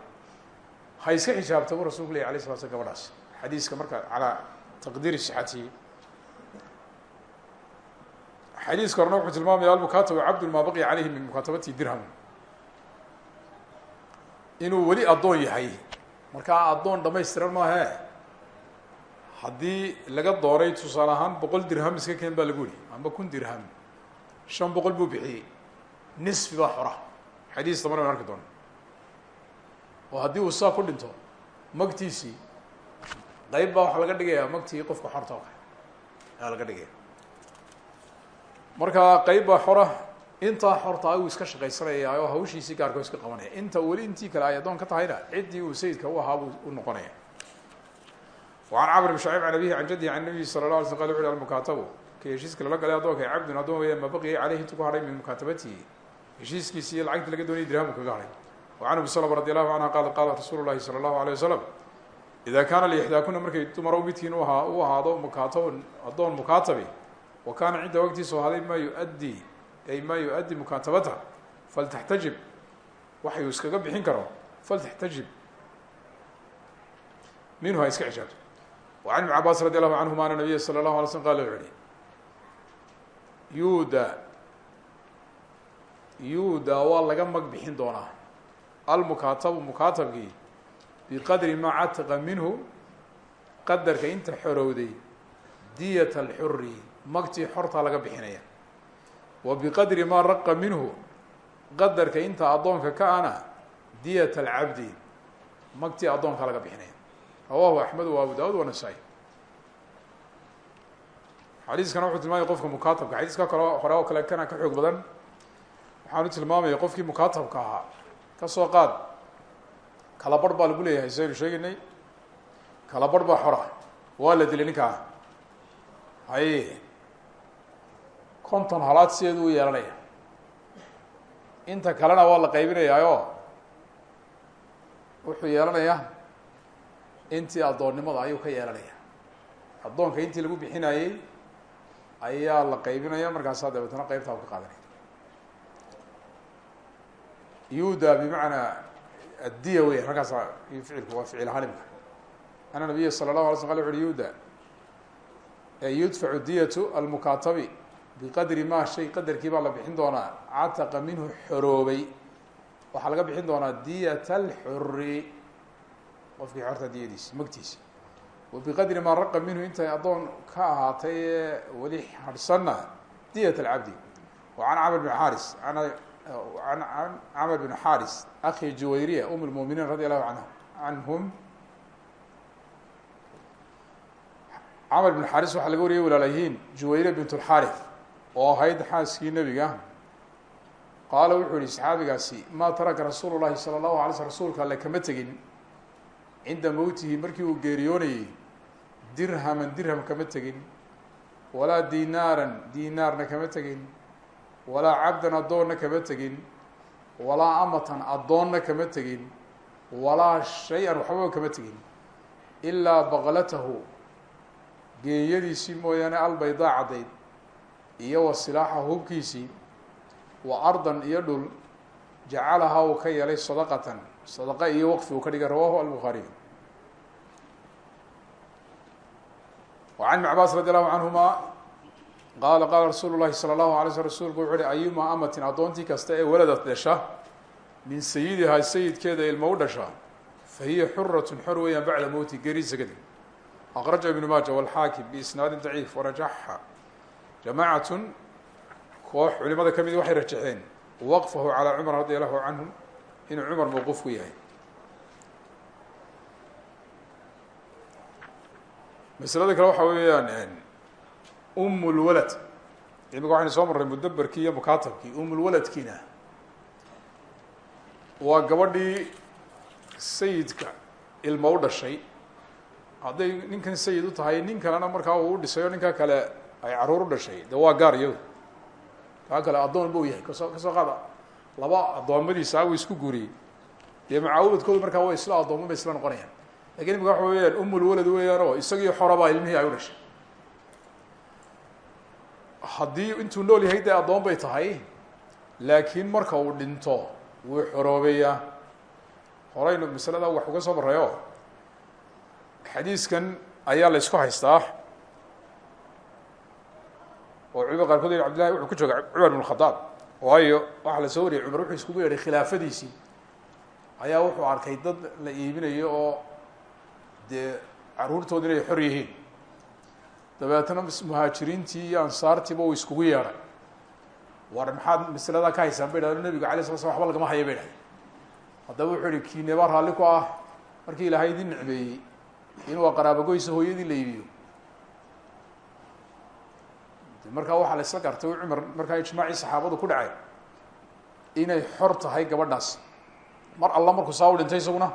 Ha iska xijaabta bu rasulku ley alay sala gabadhaas. Xadiiska marka calaa taqdiiri sixatihi xadiiska horena wuxuu tilmaamaya almukaatabu cabdun maa baqiya caleyhi min mukaatabatihi dirham. Inuu weli addoon yahay. Markaa addoon dhamaystiran maahe. Haddii laga dooray tusaale ahaan boqol dirham iska keen baa lagu yihi amba kun dirham. Shan boqol buu bixiyey. Nisfi baa xora. Xadiis damana an arki doona oo haddii uu saa ku dhinto magtiisii qeyb baa waxaa laga dhigayaa magtii qofka xorta oo laga dhigaya marka qeyb baa xora intaa xorta uu iska shaqaysanaya oo hawshiisii gaarkoo iska qabanaya inta weli intii kale ay addoon ka tahayna ciddii uu sayidka u ahaa buu u noqonaya وعن cمر بن شhعيب عن أبيه عن جدي عن النبي صلى الله علي sلم qال وxu المكاaتبu ka heshiiska lala galay addoonka cabdun addoon weya ma baqiyay caleyhi intu ku hadhay min mukaatabatihi heshiiskiisi iyo lacagti laga doonayay dirhamu kaga hadhay وعن أبي سلمة رضي الله عنها qال qاla rasuul الlahi صلى الله عليه وسلم إذا kaana لإحdاakuna markay dumaro midkiin u ahaa u ahaado mukaatabun addoon mukaatabi wa kaana cinda waqtiisu haday ma yuaddi ay maa yu-addi mukaatabata faltaxtajib waxayuu iskaga bixin karo faltaxtajib. Minhu ha iska xijaabto wacan ibn cabaas radi allahu canhuma ana nabiya sala allahu ala slm qala wuxu uhi yuda yuda waa laga mag bixin doonaa. Almukaatabu mukaatabkii biqadri maa cataqa minhu qadarka inta xorowday diyat alxuri magtii xortaa laga bixinaya. Wa biqadri ma raqa minhu qadarka inta addoonka ka ana diyat اlcabdi magtii addoonka laga bixinaya. Rawahu axmed wa abu dawud wanasa-i xadiiskana wuxuu tilmaamaya qofka mukaatabka xadiiska kale hore oo kale kana ka xoog badan waxaanu tilmaamaya qofkii mukaatabka ahaa. Kasoo qaad kala barh baa lagu leeyahay saynu sheegaynay kala barh baa xora. Waa la dilay ninkaa? Haye konton halaad sideedu u yeelanaya. Inta kalena waa la qaybinayaayo wuxuu yeelanayaa intii addoonnimada ayuu ka yeelanaya. Addoonka intii lagu bixinayey ayaa la qaybinaya markaasaa dabeetana qeybtaa u ka qaadanaya yuda bimacnaa addiya wey halkaas ficilku waa ficil ahaan imka ana nabiya sala allahu alay sl uxu yuda yudfacu diyatu almukaatabi biqadri ma shay qadarkii baa la bixin doonaa. Cataqa minhu xoroobay. Waxaa laga bixin doonaa diyat alxuri qofkii xorta diyadiisi magtiisi wa biqadri maa raqa minhu intay addoon ka ahaatay ee weli harhsanna diyat alcabdi wa can camr bn xaris an an camr bn xaris akhi juwayriya um lmuminiin radi allahu an canhum camr bn xaris waxaa laga wariyay walaalayihiin juwayre bint اlxarif oo ahayd xaaskii nebiga qaala wuxuu yihi saxaabigaasi maa taraka rasuulu llahi salى اllahu alay sl rasuulka alle kama tegin. Cinda mowtihi markii uu geeriyoonayey dirhaman dirham kama tegin. Walaa dinaaran dinaarna kama tegin. Walaa cabdan addoonna kama tegin. Walaa amatan addoonna kama tegin. Walaa shay-an waxbaba kama tegin. Ilaa baqlatahu. Geeyadiisii mooyaane albaydaa caddayd iyo wa silaaxa hubkiisii wa ardan iyo dhul jacalahaa uu ka yeelay sadaqatan sadaqa iyo waqfi uu ka dhigay rawahu albukhaariy wa can ibn cabaas radi allahu canhuma qaala qaala rasuulu llahi salى allahu alay sl rsulku wuxu uhi ayuma amatin addoontii kasta ee waladad dhasha min sayidihaa sayidkeeda ilmo u dhasha fa hiya xuratun xor weeyaan bacda mowti geriisa kadib akraja ibnu maaja walxaakim biisnaadin daciif warajaxa jamaacatun koox culimada ka midi waxay rajaxeen waqfahu calaa cumar radi allahu canhu inuu cumar mowquuf ku yahay. Maslada kale waxa weeyaan um lwalad imika waxaynu soo marray mudaberkii iyo mukaatabkii umulwaladkiina waa gabadhii sayidka ilmo u dhashay. Hadday ninkan sayid u tahay nin kalena markaa uu u dhisay ninka kale ay carruur u dhashay. De waa gaar iyado kaa kale addoon ba u yahay ka soo ka soo qaada. Laba addoommadiisa uu isku guuriyey. Dee macaawuladkoodu markaa waa isla addoommo bay isla noqonayaan. Lakin imika waxa weeyaan umulwalad weeyaan oo isagii xorabaa ilmihii ay u dhashay. Haddii intuu nool yahay dee addoon bay tahay laakiin marka uu dhinto wuu xoroobeyaa horeynu masalada wax uga soo marrayo xadiiskan ayaa la isku haystaa oo culimada qaarkood yhi abdillahi wuxuu ku jooga cumar bn khadaab waayo waxaa la soo wariyay cumar wuxuu iskugu yeedhay khilaafadiisii ayaa wuxuu arkay dad la iibinayo oo dee caruurtooda inay xor yihiin. Dabeetna muhaajiriintii iyo ansaartiiba uu iskugu yeedhay. War maxaad masaladaa ka haysaan bay dhahdeen nabiga alay sla slam waxba lagama haya bay dhahdeen haddaba wuxuu yihi kiinebaa raalli ku ah markii ilaahay idin nicmeeyey inuu qaraabagoysa hooyadii la iibiyo markaa waxaa la isla gartay cumar markaa ijmaacii saxaabadu ku dhacay inay xor tahay gabadhaas. Mar alla markuu saa u dhintay isaguna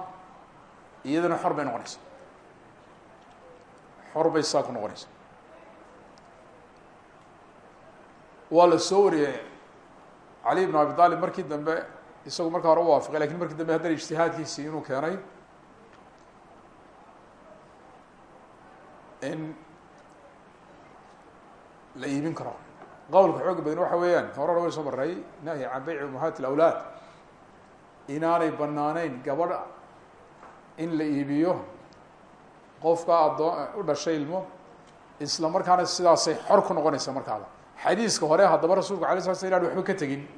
iyadana xor bay noqonaysa. Xor bay saa ku noqonaysa. Waa la soo wariyey cali bn abi alib markii dambe isagu markaa hore u waafiqay laakiin markii dambe haddana ijtihaadkiisii inuu keenay in la iibin karo. Qowlka xooga badan waxa weeyaan horena way soo maray nahyi can beyci umahaat inaanay banaaneyn gabadh in la iibiyo qofka addoo u dhashay ilmo isla markaana sidaasay xor ku noqonaysa markaaba xadiiska hore haddaba rasuulku alay sla sl inan waxba ka tegin.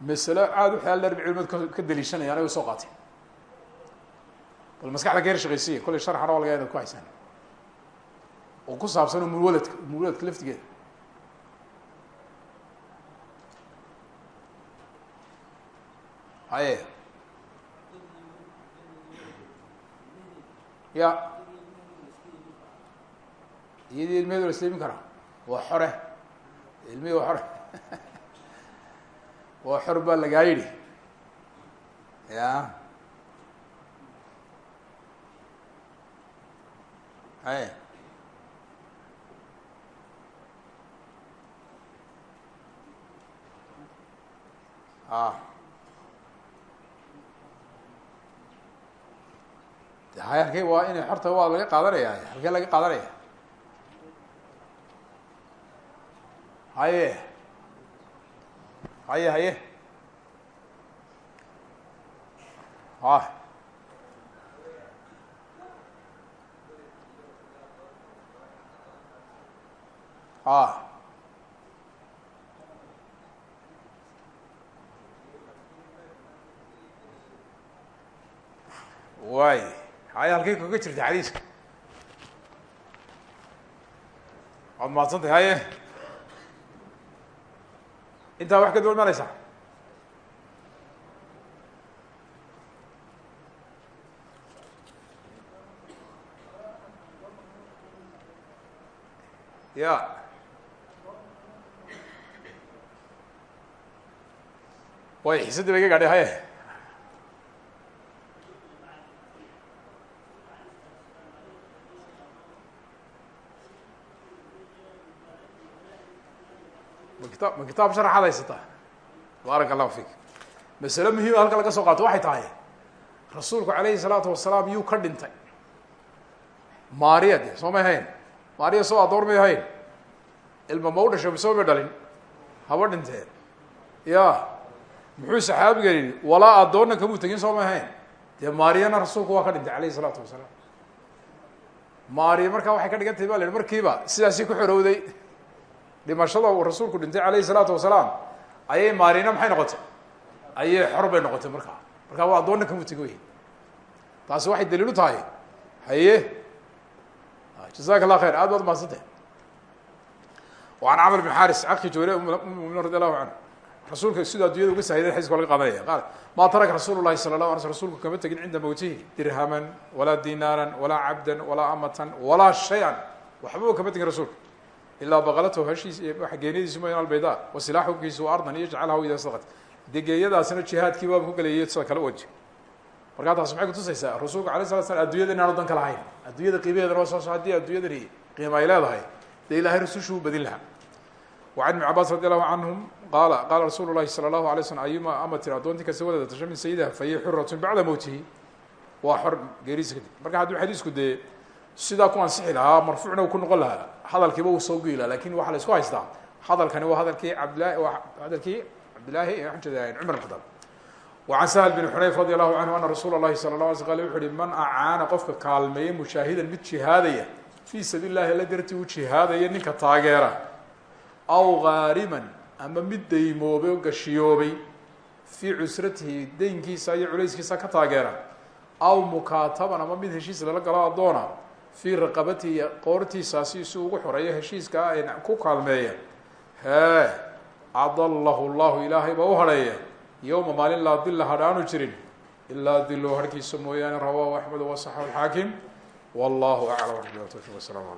Masalo aada u xeel dheer culimadu ka ka daliishanayaan ay soo qaateen bal maskaxda ka yar shaqeysiya kollay sharxana waa ku haysaan oo ku saabsan umulwaladka umulwaladka laftigeeda. Haye. Ya. Iyadii ilmeheedu la islaimin karaa. Waa xore. Ilmihii waa xore. Waa xor baa lagaa yidhi. Ya. Haye a de hay halkey waa inay xorta waa laga qaadanaya halkee laga qaadanaya? Haye. Haye haye. Ha ha waay hay halkay kaga jirta xadiiska. Waad mahadsantahy haye? Intaa wax ka duwan manaysaa ya. Way xiisadii ba iga gaadhay haye kita ma kitaab sharaxaad haysataa baaraka allahu fiik. Masale muhiima halka laga soo qaato waxay tahay rasuulku calayhi salaatu wasalaam yuu ka dhintay. Maariya de soo may hayn? Maariya soo adoor may hayn? Ilma ma u dhasho misoo may dhalin? Haba dhinteen ya muxuu saxaabiga yihi walaa addoonna kamuu tegin soo may hayn. Dee maariyana rasuulku waa ka dhintay calayhi salaatu wasalaam maariya markaa waxay ka dhigan tahay ba la yihi markiiba sidaasii ku xorowday dhimashada uu rasuulku dhintay calayhi salaatu wasalaam ayay maarina maxay noqotay? Ayay xor bay noqotay markaa markaa waa addoonna kamu tegi wey taasi waxay daliil u tahay. Haye. Jazaka allah khayr. Aad baad mahadsantah an camr bn xaris aki joore ummuminin radi allahu canhu rasuulka siduu addunyada uga sahayday xadiska laga qaadanaya qaal ma taraka rasuul lahi sala lah ala kama tegin cinda mawtihi dirhaman walaa dinaaran walaa cabdan walaa amatan walaa shay-an. Waxba kama tegin rasuulka ilaa baqalatahu hashiis geenyadiisu mooyaan albayda wa silaax hubkiisu ardan yajcalha ida sadaqat dee geeyadaasina jihaadkii waaba ku galeeyay sida kale waji markaa taas maxay kutusaysaa rasuulku alay sala slam addunyada inaan odan ka lahayn addunyada qiimaheedana waa soo haddii addunyadani qiima ay leedahay dee ilahay rasushuu badin lahaa wa can ibn cabaas radi allahu canhum qaala qaala rasuulu lahi sala allahu alay slm ayuma amatin addoonti kasta waddada tasha min sayidiha fahiya xuratun bacda mowtihi waa xor geeriisa kadib marka hadduu xadiisku dee sidaa ku ansixi lahaa marfuucna uu ku noqon lahaa. Hadalkiiba uu soo goyi laha laakiin waxaa la isku haystaa. Hadalkani waa hadalkii cabdilahi waa hadalkii cabdillahi waxaan jeeda cumar khadaab. Wa can sahl bin xunayf radi allahu canhu ana rasuula llahi sala la man acaana qofka kaalmeeya mushaahidan mid jihaadaya fii sabiil lahi alla dartii u jihaadaya ninka taageera. Aw gaariman ama mid daymoobay oo gashiyoobay fii cusratihi daynkiisa iyo culayskiisa ka taageera. Aw mukaataban ama mid heshiis lala galo addoona fii raqabatihi qoortiisaasi si ugu xoreeyo heshiiska ku kaalmeeya. Hee cadallahu llahu ilaahay baa u hadheeya yowma maalin laa dila hadhaanu jirin ilaa dilu harhkiisa mooyaane rawaahu axmed wasaxahu alxaakim wallahu aclam wbilah tawfiq wasalaamu alaykum